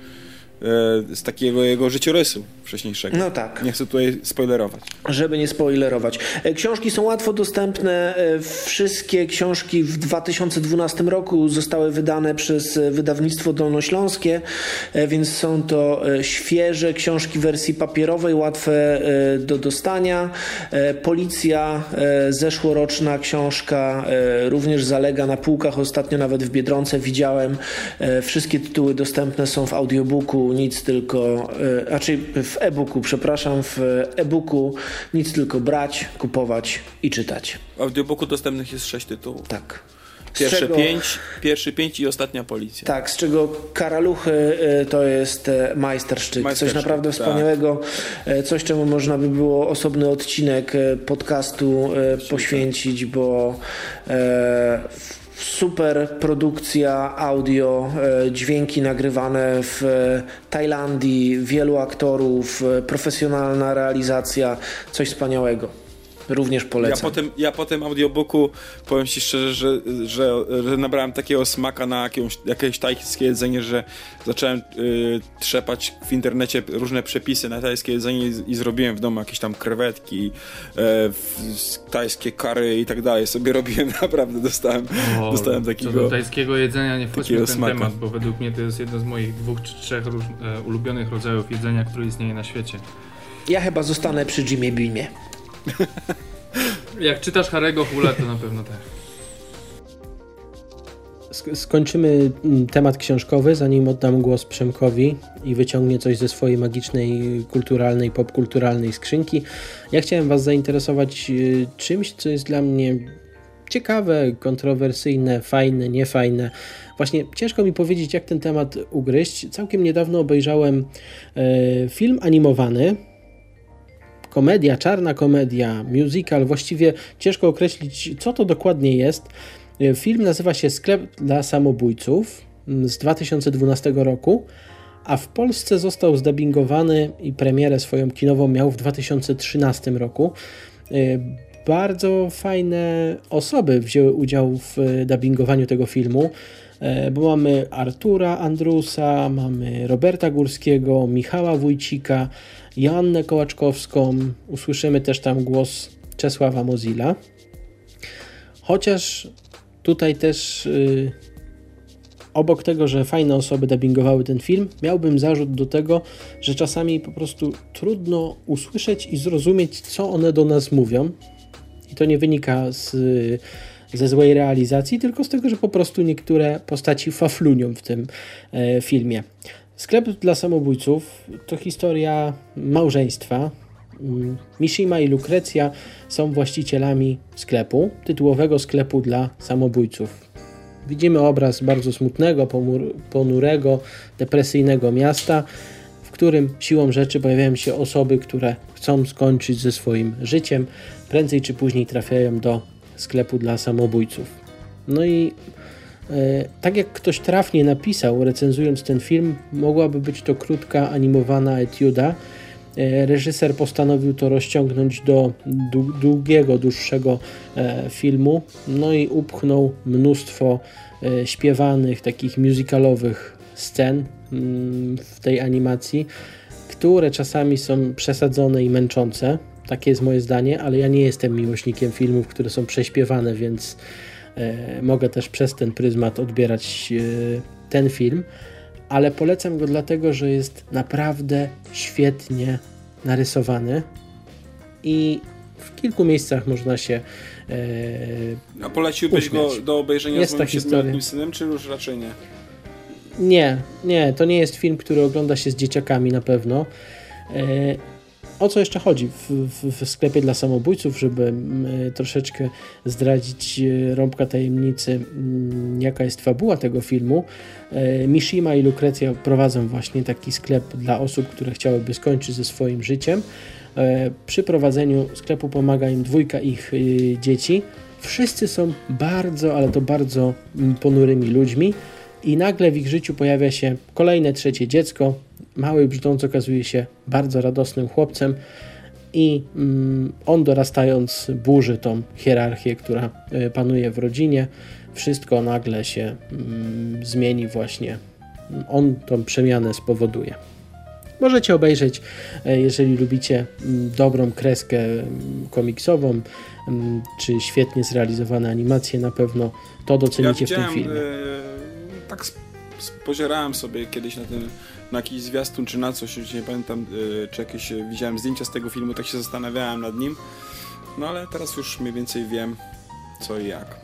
z takiego jego życiorysu wcześniejszego. No tak. Nie chcę tutaj spoilerować. Żeby nie spoilerować. E, książki są łatwo dostępne. E, wszystkie książki w 2012 roku zostały wydane przez wydawnictwo Dolnośląskie, więc są to świeże książki w wersji papierowej, łatwe do dostania. Policja, zeszłoroczna książka, również zalega na półkach. Ostatnio nawet w Biedronce widziałem. Wszystkie tytuły dostępne są w audiobooku nic tylko, e, raczej w e-booku, przepraszam, w e-booku nic tylko brać, kupować i czytać. W audiobooku dostępnych jest sześć tytułów. Tak. Pierwsze czego, pięć, pierwszy pięć i ostatnia policja. Tak, z czego Karaluchy e, to jest e, majstersztyk. Coś naprawdę tak. wspaniałego. Coś, czemu można by było osobny odcinek podcastu poświęcić, bo super produkcja audio, e, dźwięki nagrywane w Tajlandii, wielu aktorów, e, profesjonalna realizacja, coś wspaniałego również polecam. Ja po tym, ja po tym audiobooku powiem Ci szczerze, że, że, że nabrałem takiego smaka na jakieś, jakieś tajskie jedzenie, że zacząłem y, trzepać w internecie różne przepisy na tajskie jedzenie i, i zrobiłem w domu jakieś tam krewetki, y, tajskie kary i tak dalej. Sobie robiłem, naprawdę dostałem, o, dostałem takiego... Co do tajskiego jedzenia nie wchodźmy w ten smaka. temat, bo według mnie to jest jedno z moich dwóch czy trzech róż, e, ulubionych rodzajów jedzenia, które istnieje na świecie. Ja chyba zostanę przy Jimie Beamie. Jak czytasz Harego Hula, to na pewno tak. Skończymy mm, temat książkowy, zanim oddam głos Przemkowi i wyciągnie coś ze swojej magicznej, kulturalnej, popkulturalnej skrzynki. Ja chciałem Was zainteresować y, czymś, co jest dla mnie ciekawe, kontrowersyjne, fajne, niefajne. Właśnie ciężko mi powiedzieć, jak ten temat ugryźć. Całkiem niedawno obejrzałem e, film animowany komedia, czarna komedia, musical, właściwie ciężko określić, co to dokładnie jest. Film nazywa się Sklep dla samobójców mm, z 2012 roku, a w Polsce został zdubbingowany i premierę swoją kinową miał w 2013 roku. E, bardzo fajne osoby wzięły udział w dubbingowaniu tego filmu, e, bo mamy Artura Andrusa, mamy Roberta Górskiego, Michała Wójcika, Joannę Kołaczkowską, usłyszymy też tam głos Czesława Mozilla. Chociaż tutaj też yy, obok tego, że fajne osoby dubbingowały ten film, miałbym zarzut do tego, że czasami po prostu trudno usłyszeć i zrozumieć, co one do nas mówią. I to nie wynika z, ze złej realizacji, tylko z tego, że po prostu niektóre postaci faflunią w tym e, filmie. Sklep dla samobójców to historia małżeństwa. Mm, Mishima i Lukrecja są właścicielami sklepu, tytułowego sklepu dla samobójców. Widzimy obraz bardzo smutnego, ponurego, depresyjnego miasta, w którym siłą rzeczy pojawiają się osoby, które chcą skończyć ze swoim życiem, prędzej czy później trafiają do sklepu dla samobójców. No i E, tak jak ktoś trafnie napisał, recenzując ten film, mogłaby być to krótka animowana etiuda, e, reżyser postanowił to rozciągnąć do długiego, dłuższego e, filmu, no i upchnął mnóstwo śpiewanych, takich musicalowych scen mm, w tej animacji, które czasami są przesadzone i męczące. Takie jest moje zdanie, ale ja nie jestem miłośnikiem filmów, które są prześpiewane, więc mogę też przez ten pryzmat odbierać ten film ale polecam go dlatego, że jest naprawdę świetnie narysowany i w kilku miejscach można się. E, A poleciłbyś uśmiać. go do obejrzenia jest z moim siedmioletnim synem, czy już raczej nie? Nie, nie, to nie jest film, który ogląda się z dzieciakami na pewno. E, o co jeszcze chodzi w, w, w, sklepie dla samobójców, żeby mm, troszeczkę zdradzić e, rąbka tajemnicy, mm, jaka jest fabuła tego filmu. E, Mishima i Lucrecja prowadzą właśnie taki sklep dla osób, które chciałyby skończyć ze swoim życiem. E, przy prowadzeniu sklepu pomaga im dwójka ich dzieci. Wszyscy są bardzo, ale to bardzo mm, ponurymi ludźmi i nagle w ich życiu pojawia się kolejne trzecie dziecko. Mały brzdąc okazuje się bardzo radosnym chłopcem i mm, on dorastając burzy tą hierarchię, która y, panuje w rodzinie. Wszystko nagle się mm, zmieni właśnie. On tą przemianę spowoduje. Możecie obejrzeć, e, jeżeli lubicie mm, dobrą kreskę komiksową, czy świetnie zrealizowane animacje, na pewno to docenicie ja w tym filmie. Yy tak spozierałem sobie kiedyś na ten, na jakiś zwiastun czy na coś, już nie pamiętam, yy, czy jakieś e, widziałem zdjęcia z tego filmu, tak się zastanawiałem nad nim. No ale teraz już mniej więcej wiem co i jak.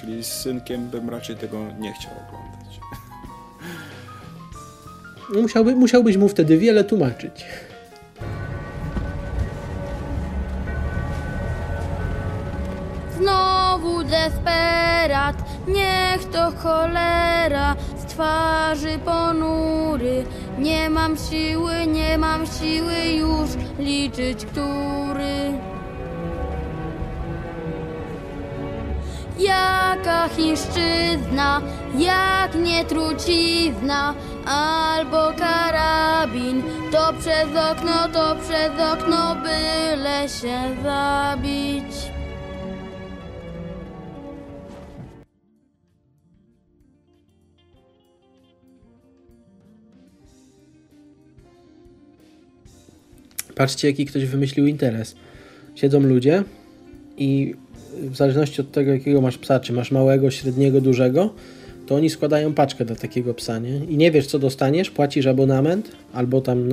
Czyli z synkiem bym raczej tego nie chciał oglądać. Musiałby, musiałbyś mu wtedy wiele tłumaczyć. Znowu desperat, niech to cholera twarzy ponury. Nie mam siły, nie mam siły już liczyć, który. Jaka chińszczyzna, jak nie trucizna, albo karabin, to przez okno, to przez okno, byle się zabić. Patrzcie, jaki ktoś wymyślił interes. Siedzą ludzie i w zależności od tego, jakiego masz psa, czy masz małego, średniego, dużego, to oni składają paczkę dla takiego psa, nie? I nie wiesz, co dostaniesz, płacisz abonament, albo tam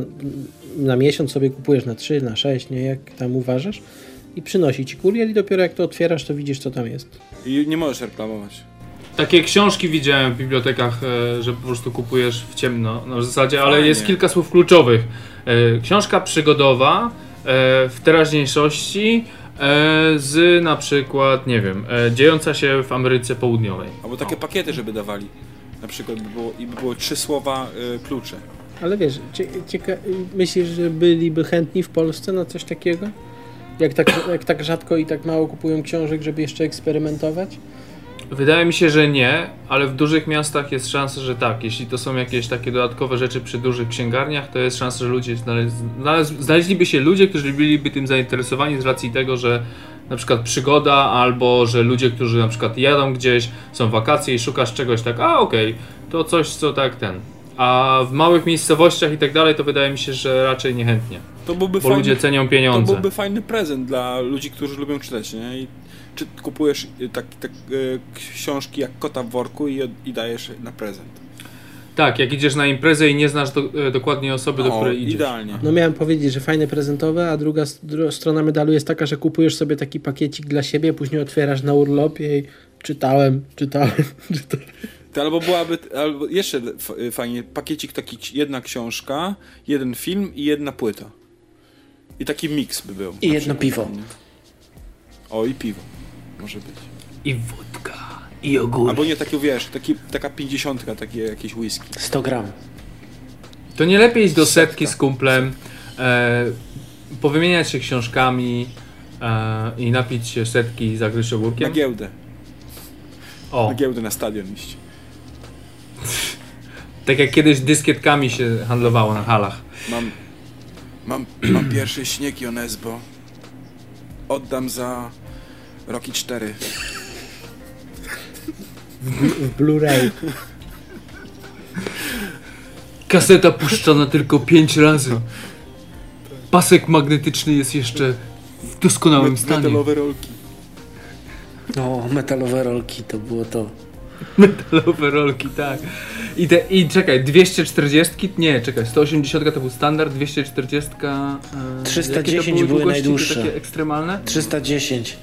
na, miesiąc sobie kupujesz na 3, na 6, nie? Jak tam uważasz. I przynosi ci kurier i dopiero jak to otwierasz, to widzisz, co tam jest. I nie możesz reklamować. Takie książki widziałem w bibliotekach, e, że po prostu kupujesz w ciemno no w zasadzie, ale jest kilka słów kluczowych. E, książka przygodowa e, w teraźniejszości z na przykład, nie wiem, dziejąca się w Ameryce Południowej. Albo takie o. pakiety, żeby dawali. Na przykład by było, i by było trzy słowa klucze. Ale wiesz, cieka- myślisz, że byliby chętni w Polsce na coś takiego? Jak tak, jak tak rzadko i tak mało kupują książek, żeby jeszcze eksperymentować? Wydaje mi się, że nie, ale w dużych miastach jest szansa, że tak. Jeśli to są jakieś takie dodatkowe rzeczy przy dużych księgarniach, to jest szansa, że ludzie znaleźliby się ludzie, którzy byliby tym zainteresowani z racji tego, że na przykład przygoda, albo że ludzie, którzy na przykład jadą gdzieś, są wakacje i szukasz czegoś tak, a okej, okay, to coś, co tak ten. A w małych miejscowościach i tak dalej, to wydaje mi się, że raczej niechętnie. To byłby bo fajny, ludzie cenią pieniądze. To byłby fajny prezent dla ludzi, którzy lubią czytać, nie? I czy kupujesz y, tak, tak, y, książki jak kota w worku i, i dajesz na prezent. Tak, jak idziesz na imprezę i nie znasz do, y, dokładnie osoby, do której idziesz. idealnie. No miałem powiedzieć, że fajne prezentowe, a druga, strona medalu jest taka, że kupujesz sobie taki pakiecik dla siebie, później otwierasz na urlopie i czytałem, czytałem, czytałem. To albo byłaby, albo jeszcze fajnie, pakiecik taki, jedna książka, jeden film i jedna płyta. I taki miks by był. I jedno piwo. O, i piwo może być. I wódka. I ogór. Albo nie takie, wiesz, taki, taka pięćdziesiątka, takie jakieś whisky. 100 gram. To nie lepiej iść do setki z kumplem, e, powymieniać się książkami e, i napić się setki i zagryźć ogórkiem? Na giełdę. O. Na giełdę, na stadion iść. tak jak kiedyś dyskietkami się handlowało na halach. Mam Mam, mam pierwszy śnieg Jonesbo. Oddam za Rocky 4. W Blu-ray. Kaseta puszczana tylko 5 razy. Pasek magnetyczny jest jeszcze w doskonałym stanie. Metalowe rolki. No, metalowe rolki to było to. Metalowe rolki, tak. I, te, I czekaj, 240? Nie, czekaj, 180 to był standard, 240. E, 310 jakie to były były najdłuższe. takie ekstremalne? 310.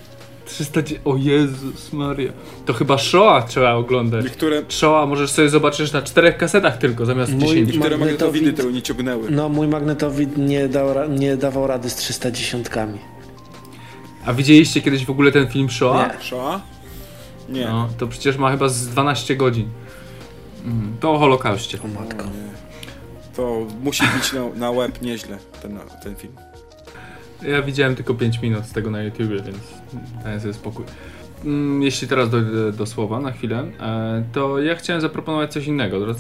300. O Jezus Maria. To chyba Shoah trzeba oglądać. Niektóre, Shoah możesz sobie zobaczyć na czterech kasetach tylko zamiast Mój 10. niektóre Magnetowid- magnetowidy tego nie ciągnęły. No, mój magnetowid nie, dał, ra- nie dawał rady z 310. A widzieliście kiedyś w ogóle ten film Shoah? Nie. Shoah? Nie. No, to przecież ma chyba z 12 godzin. Mm, To o Holokauście. O matko. O. To musi bić na, na łeb nieźle ten, ten film. Ja widziałem tylko 5 minut z tego na YouTubie, więc dałem sobie spokój. Mm, Jeśli teraz dojdę do słowa na chwilę, e, to ja chciałem zaproponować coś innego, e,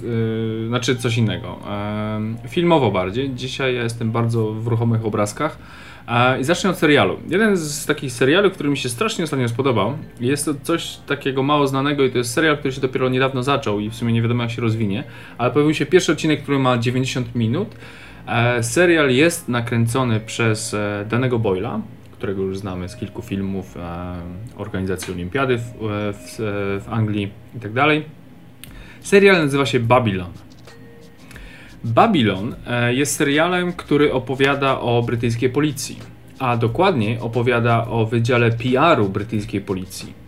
znaczy coś innego, e, filmowo bardziej. Dzisiaj ja jestem bardzo w ruchomych obrazkach i zacznę od serialu. Jeden z takich seriali, który mi się strasznie ostatnio spodobał, jest to coś takiego mało znanego i to jest serial, który się dopiero niedawno zaczął i w sumie nie wiadomo jak się rozwinie, ale pojawił się pierwszy odcinek, który ma 90 minut. E, serial jest nakręcony przez e, Danego Boyla, którego już znamy z kilku filmów, e, organizacji Olimpiady w, w, w Anglii i tak. Serial nazywa się Babylon. Babylon jest serialem, który opowiada o brytyjskiej policji, a dokładniej opowiada o wydziale PR-u brytyjskiej policji.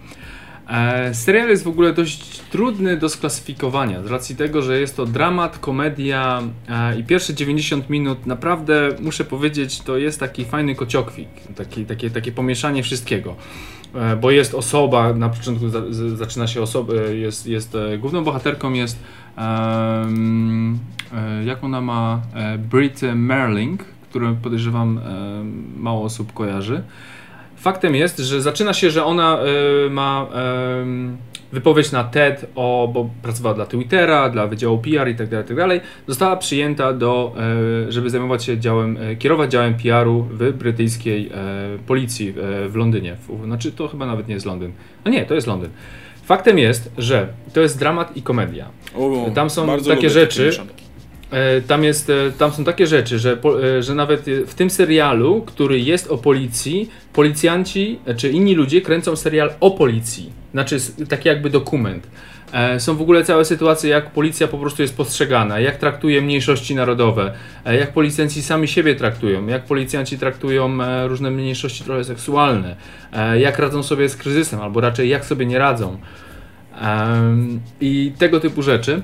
E, serial jest w ogóle dość trudny do sklasyfikowania z racji tego, że jest to dramat, komedia e, i pierwsze 90 minut naprawdę, muszę powiedzieć, to jest taki fajny kociokwik, taki, takie, takie pomieszanie wszystkiego. E, bo jest osoba, na początku zaczyna się osoba, jest, jest główną bohaterką jest jak ona ma Brit Merling, którą podejrzewam mało osób kojarzy. Faktem jest, że zaczyna się, że ona e, ma em, wypowiedź na TED, o, bo pracowała dla Twittera, dla Wydziału PR i tak dalej, tak dalej. Została przyjęta do, e, żeby zajmować się działem, kierować działem PR-u w brytyjskiej policji w Londynie. Znaczy to chyba nawet nie jest Londyn. No nie, to jest Londyn. Faktem jest, że to jest dramat i komedia. O, Tam są takie rzeczy, Tam, jest, e, tam są takie rzeczy, że, e, że nawet e, w tym serialu, który jest o policji, policjanci e, czy inni ludzie kręcą serial o policji. Znaczy taki jakby dokument. E, Są w ogóle całe sytuacje, jak policja po prostu jest postrzegana, jak traktuje mniejszości narodowe, e, jak policjanci sami siebie traktują, jak policjanci traktują e, różne mniejszości trochę seksualne, e, jak radzą sobie z kryzysem, albo raczej jak sobie nie radzą. I tego typu rzeczy.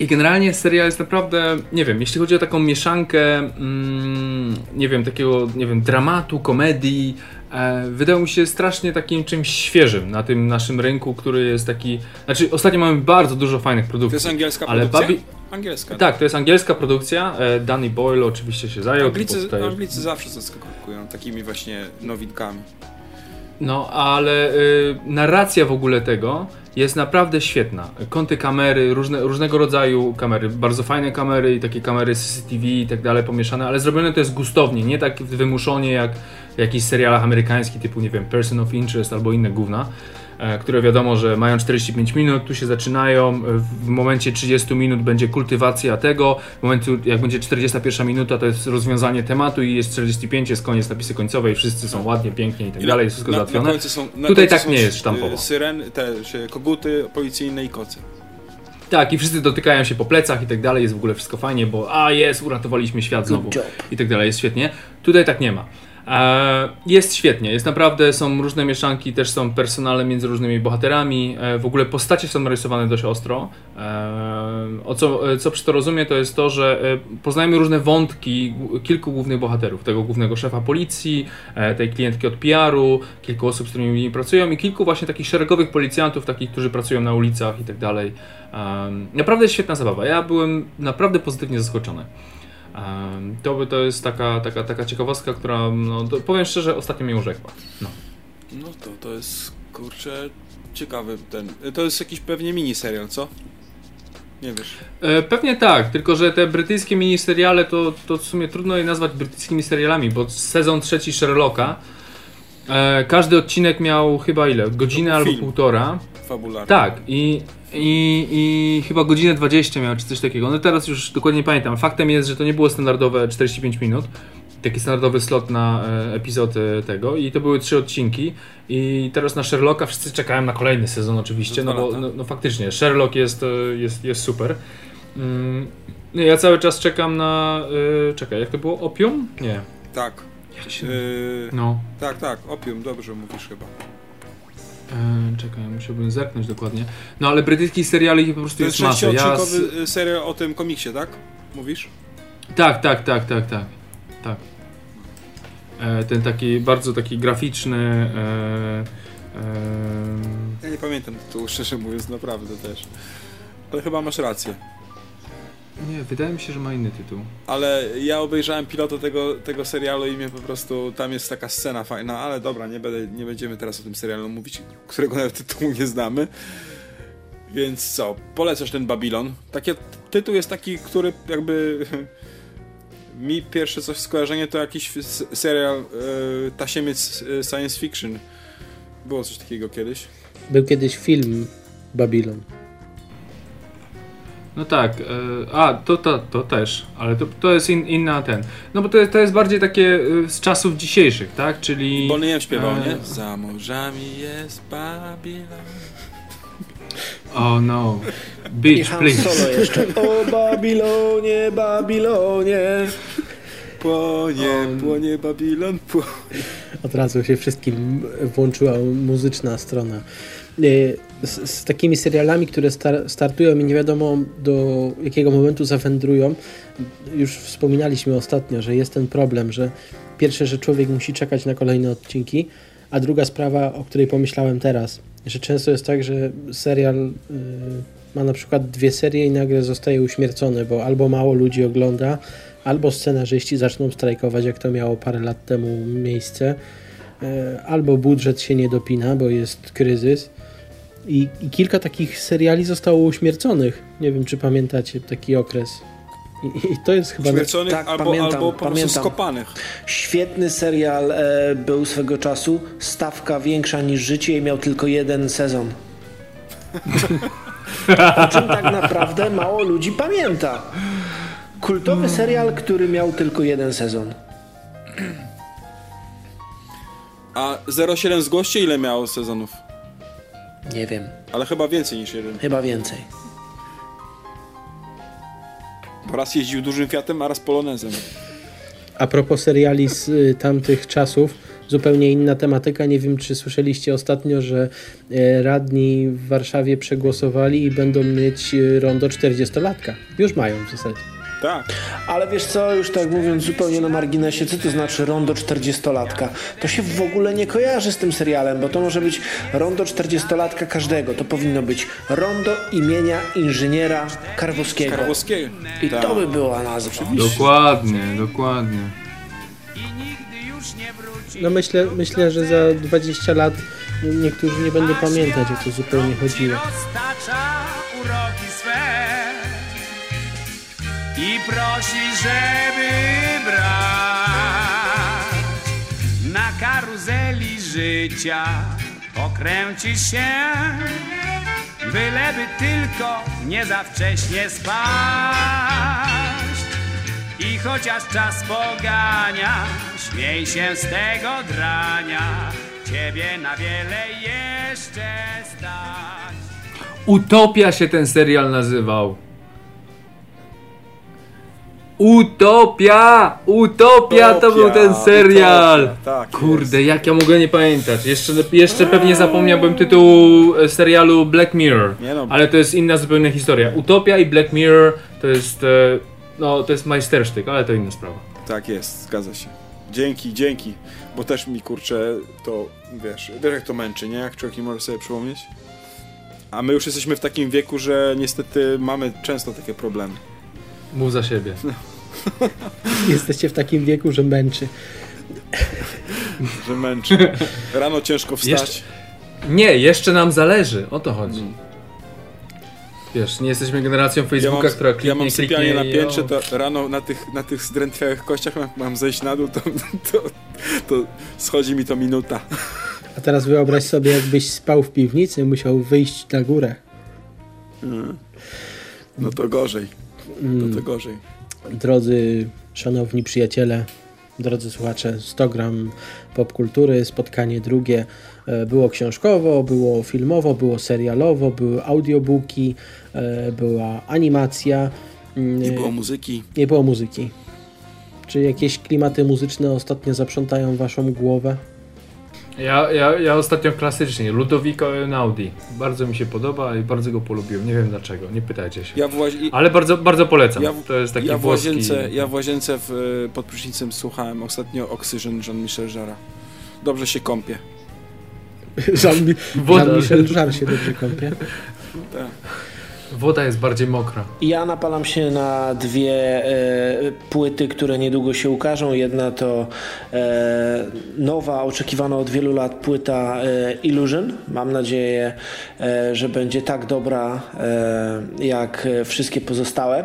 I generalnie serial jest naprawdę, nie wiem, jeśli chodzi o taką mieszankę, mm, nie wiem, takiego, nie wiem, dramatu, komedii, e, wydał mi się strasznie takim czymś świeżym na tym naszym rynku, który jest taki, znaczy ostatnio mamy bardzo dużo fajnych To produkcji. jest angielska ale produkcja? Babi- Angielska. Tak, to jest angielska produkcja, e, Danny Boyle oczywiście się zajął. Anglicy, tutaj- Anglicy zawsze zaskakują takimi właśnie nowinkami. No, ale y, narracja w ogóle tego jest naprawdę świetna. Kąty kamery, różne, różnego rodzaju kamery, bardzo fajne kamery i takie kamery CCTV i tak dalej pomieszane, ale zrobione to jest gustownie, nie tak wymuszonie jak w jakichś serialach amerykańskich typu, nie wiem, Person of Interest albo inne gówna, e, które wiadomo, że mają 45 minut, tu się zaczynają, w momencie 30 minut będzie kultywacja tego, w momencie jak będzie 41 minuta to jest rozwiązanie tematu i jest 45, jest koniec, napisy końcowe i wszyscy są ładnie, pięknie i tak I dalej, jest wszystko na, załatwione. Na są, na Tutaj tak są nie jest y, sztampowo. Syren, te koguty policyjne i koce. Tak, i wszyscy dotykają się po plecach i tak dalej, jest w ogóle wszystko fajnie, bo a jest, uratowaliśmy świat znowu i tak dalej, jest świetnie. Tutaj tak nie ma. Jest świetnie, jest naprawdę, są różne mieszanki, też są personale między różnymi bohaterami, e, w ogóle postacie są narysowane dość ostro. E, o co, e, co przy to rozumiem, to jest to, że poznajemy różne wątki kilku głównych bohaterów, tego głównego szefa policji, tej klientki od PR-u, kilku osób, z którymi pracują i kilku właśnie takich szeregowych policjantów, takich, którzy pracują na ulicach i tak dalej. Naprawdę świetna zabawa. Ja byłem naprawdę pozytywnie zaskoczony. To, by- to jest taka, taka, taka ciekawostka, która, no, to powiem szczerze, ostatnio mnie urzekła. No. No to, to jest, kurczę, ciekawy ten... To jest jakiś pewnie mini serial, co? Nie wiesz. E, pewnie tak, tylko że te brytyjskie miniseriale to, to w sumie trudno je nazwać brytyjskimi serialami, bo sezon trzeci Sherlocka, e, każdy odcinek miał chyba ile? Godzinę albo półtora. Fabularny. Tak, i, i, i chyba godzinę 20 miał, czy coś takiego. No teraz już dokładnie nie pamiętam. Faktem jest, że to nie było standardowe 45 minut. Taki standardowy slot na e, epizody tego i to były trzy odcinki i teraz na Sherlocka wszyscy czekają na kolejny sezon oczywiście, no dwa bo no, no faktycznie Sherlock jest, e, jest, jest super. Mm, no ja cały czas czekam na, e, czekaj, jak to było? Opium? Nie. Tak. Jak się... Yy, No, Tak, tak, opium, dobrze mówisz chyba. e, czekaj, musiałbym zerknąć dokładnie. No ale brytyjskich seriali po prostu To jest, jest masa. Ja z... y, serial o tym komiksie, tak? Mówisz? Tak, tak, tak, tak, tak. tak. E, ten taki bardzo taki graficzny. E, e, Ja nie pamiętam tytułu, szczerze mówiąc, naprawdę też. Ale chyba masz rację. Nie, wydaje mi się, że ma inny tytuł. Ale ja obejrzałem pilota tego, tego serialu i mnie po prostu, tam jest taka scena fajna, ale dobra, nie, będę, nie będziemy teraz o tym serialu mówić, którego nawet tytułu nie znamy. Więc co, polecasz ten Babylon. Takie, tytuł jest taki, który jakby mi pierwsze coś skojarzenie to jakiś serial y, tasiemiec y, science fiction. Było coś takiego kiedyś. Był kiedyś film Babylon. No tak, e, a to, to, to też, ale to, to jest in, inna ten. No bo to jest, to jest bardziej takie e, z czasów dzisiejszych, tak? Czyli. Bonnie M śpiewał, e, nie? Za morzami jest Babylon. Oh no. Han please. Solo jeszcze. O Babilonie, Babilonie. Płonie, płonie Babylon, płonie. Od razu się wszystkim włączyła muzyczna strona. Y, Z, z takimi serialami, które star startują i nie wiadomo do jakiego momentu zawędrują, już wspominaliśmy ostatnio, że jest ten problem, że pierwsze, że człowiek musi czekać na kolejne odcinki, a druga sprawa, o której pomyślałem teraz, że często jest tak, że serial y, ma na przykład dwie serie i nagle zostaje uśmiercony, bo albo mało ludzi ogląda, albo scenarzyści zaczną strajkować, jak to miało parę lat temu miejsce, e, albo budżet się nie dopina, bo jest kryzys. I, I kilka takich seriali zostało uśmierconych. Nie wiem, czy pamiętacie taki okres. I, i to jest chyba. Śmierconych Tak, albo, pamiętam, albo po prostu pamiętam. skopanych. Świetny serial e, był swego czasu. Stawka większa niż życie i miał tylko jeden sezon. o czym tak naprawdę mało ludzi pamięta. Kultowy serial, który miał tylko jeden sezon. A 07 zgłoście ile miało sezonów? Nie wiem, Ale chyba więcej niż jeden. chyba więcej. Bo raz jeździł dużym Fiatem, a raz Polonezem. A propos seriali z y, tamtych czasów, zupełnie inna tematyka. Nie wiem, czy słyszeliście ostatnio, że e, radni w Warszawie przegłosowali i będą mieć e, rondo 40-latka. Już mają w zasadzie. Tak. Ale wiesz co, już tak mówiąc zupełnie na marginesie, co to znaczy rondo 40-latka? To się w ogóle nie kojarzy z tym serialem, bo to może być rondo 40-latka każdego. To powinno być rondo imienia inżyniera Karwowskiego. Karłowskiego. I Tak. to by była nazwa. Dokładnie, dokładnie. No myślę, myślę, że za 20 lat niektórzy nie będą pamiętać, o co zupełnie chodziło. Prosi, żeby brać na karuzeli życia pokręci się, byleby tylko nie za wcześnie spaść. I chociaż czas pogania, śmiej się z tego drania, ciebie na wiele jeszcze stać. Utopia się ten serial nazywał. Utopia! Utopia to był ten serial! Utopia, tak Kurde, jak ja mogę nie pamiętać? Jeszcze, jeszcze pewnie zapomniałbym tytułu e, serialu Black Mirror. No. Ale to jest inna zupełnie historia. Utopia i Black Mirror to jest. e, No, to jest majstersztyk, ale to inna sprawa. Tak jest, zgadza się. Dzięki, dzięki. Bo też mi kurczę to, wiesz, wiesz jak to męczy, nie? Jak człowiek nie może sobie przypomnieć. A my już jesteśmy w takim wieku, że niestety mamy często takie problemy. Mów za siebie. Jesteście w takim wieku, że męczy. Że męczy. Rano ciężko wstać. Jeszcze- Nie, jeszcze nam zależy. O to chodzi. wiesz, nie jesteśmy generacją Facebooka, ja mam, która kliknie, Ja mam sypialnię na piętrze, to rano na tych, na tych zdrętwiałych kościach mam, mam zejść na dół, to, to, to schodzi mi to minuta. A teraz wyobraź sobie, jakbyś spał w piwnicy, musiał wyjść na górę. Mm. No to gorzej. No to gorzej. Drodzy, szanowni przyjaciele, drodzy słuchacze, 100 gram popkultury, spotkanie drugie. E, było książkowo, było filmowo, było serialowo, były audiobooki, e, była animacja. Nie było muzyki. Nie było muzyki. Czy jakieś klimaty muzyczne ostatnio zaprzątają waszą głowę? Ja, ja, ja ostatnio klasycznie, Ludovico Einaudi. Bardzo mi się podoba i bardzo go polubiłem. Nie wiem dlaczego, nie pytajcie się. Ja Ale bardzo, bardzo polecam. Ja, to jest taki ja w włoski... łazience, ja w łazience w, pod prysznicem słuchałem ostatnio Oxygen Jean-Michel Jarre. Dobrze się kąpie. Jean-Michel Jarre się dobrze kąpie. Tak. Woda jest bardziej mokra. Ja napalam się na dwie e, płyty, które niedługo się ukażą. Jedna to e, nowa, oczekiwana od wielu lat płyta e, Illusion. Mam nadzieję, e, że będzie tak dobra e, jak wszystkie pozostałe.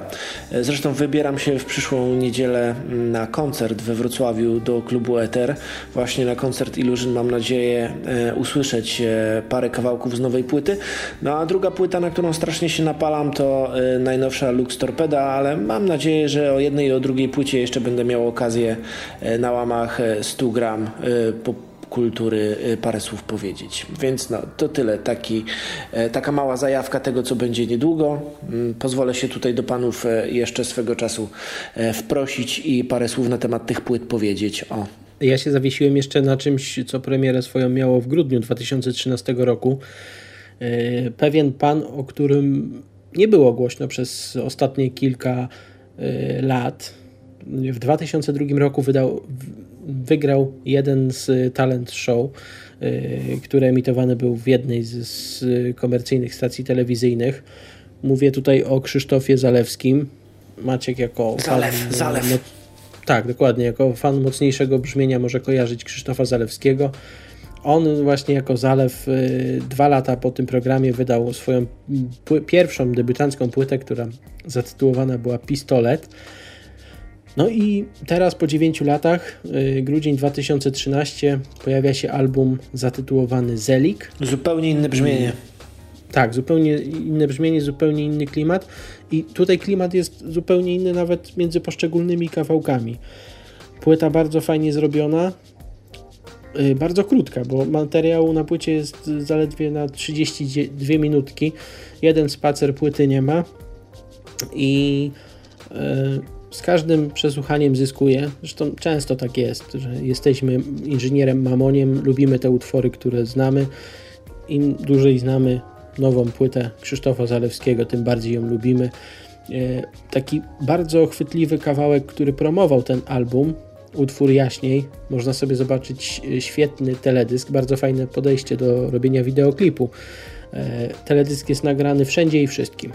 E, zresztą wybieram się w przyszłą niedzielę na koncert we Wrocławiu do klubu Ether. Właśnie na koncert Illusion mam nadzieję usłyszeć parę kawałków z nowej płyty. No a druga płyta, na którą strasznie się napalam to y, najnowsza Lux Torpeda, ale mam nadzieję, że o jednej i o drugiej płycie jeszcze będę miał okazję y, na łamach 100 y, gram po kultury parę słów powiedzieć. Więc no, to tyle. Taki, taka mała zajawka tego, co będzie niedługo. Mm, pozwolę się tutaj do panów jeszcze swego czasu wprosić i parę słów na temat tych płyt powiedzieć. O. Ja się zawiesiłem jeszcze na czymś, co premierę swoją miało w grudniu 2013 roku. Pewien pan, o którym nie było głośno przez ostatnie kilka y, lat. W 2002 roku wydał, wygrał jeden z talent show, y, który emitowany był w jednej z, z komercyjnych stacji telewizyjnych. Mówię tutaj o Krzysztofie Zalewskim. Maciek jako Zalew, fan, Zalew. No, tak, dokładnie. Jako fan mocniejszego brzmienia może kojarzyć Krzysztofa Zalewskiego. On właśnie jako Zalew y, dwa lata po tym programie wydał swoją pierwszą debiutancką płytę, która zatytułowana była Pistolet. No i teraz po 9 latach, y, grudzień 2013, pojawia się album zatytułowany Zelik. Zupełnie inne brzmienie. Tak, zupełnie inne brzmienie, zupełnie inny klimat. I tutaj klimat jest zupełnie inny nawet między poszczególnymi kawałkami. Płyta bardzo fajnie zrobiona, bardzo krótka, bo materiał na płycie jest zaledwie na 32 minutki. Jeden spacer płyty nie ma i y, z każdym przesłuchaniem zyskuje. Zresztą często tak jest, że jesteśmy inżynierem mamoniem, lubimy te utwory, które znamy. Im dłużej znamy nową płytę Krzysztofa Zalewskiego, tym bardziej ją lubimy. Y, taki bardzo chwytliwy kawałek, który promował ten album, utwór jaśniej, można sobie zobaczyć e, świetny teledysk, bardzo fajne podejście do robienia wideoklipu. E, teledysk jest nagrany wszędzie i wszystkim.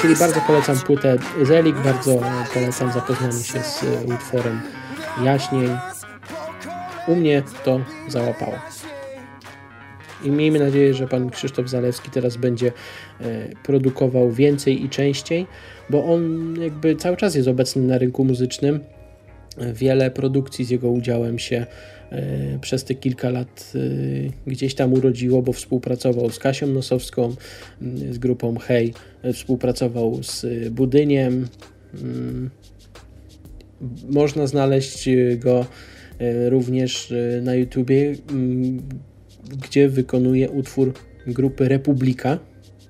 Czyli bardzo polecam płytę Zelik, bardzo polecam zapoznanie się z utworem jaśniej. U mnie to załapało. I miejmy nadzieję, że pan Krzysztof Zalewski teraz będzie e, produkował więcej i częściej, bo on jakby cały czas jest obecny na rynku muzycznym. Wiele produkcji z jego udziałem się E, przez te kilka lat e, gdzieś tam urodziło, bo współpracował z Kasią Nosowską, z grupą Hej, e, współpracował z Budyniem. Mm, można znaleźć go również na YouTubie, gdzie wykonuje utwór grupy Republika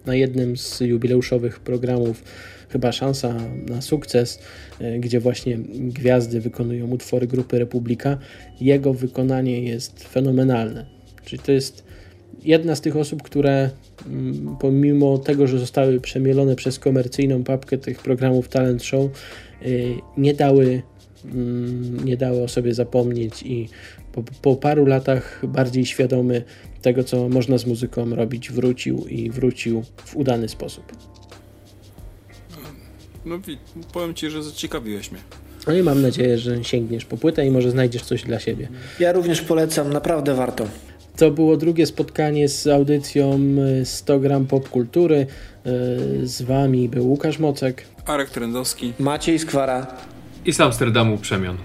na jednym z jubileuszowych programów chyba szansa na sukces, e, gdzie właśnie gwiazdy wykonują utwory grupy Republika. Jego wykonanie jest fenomenalne. Czyli to jest jedna z tych osób, które mm, pomimo tego, że zostały przemielone przez komercyjną papkę tych programów talent show, y, nie dały, mm, nie dały o sobie zapomnieć i po, po paru latach bardziej świadomy tego, co można z muzyką robić, wrócił i wrócił w udany sposób. No powiem Ci, że zaciekawiłeś mnie. No i mam nadzieję, że sięgniesz po płytę i może znajdziesz coś dla siebie. Ja również polecam, naprawdę warto. To było drugie spotkanie z audycją 100 gram popkultury. Z Wami był Łukasz Mocek, Arek Trendowski, Maciej Skwara i z Amsterdamu Przemian.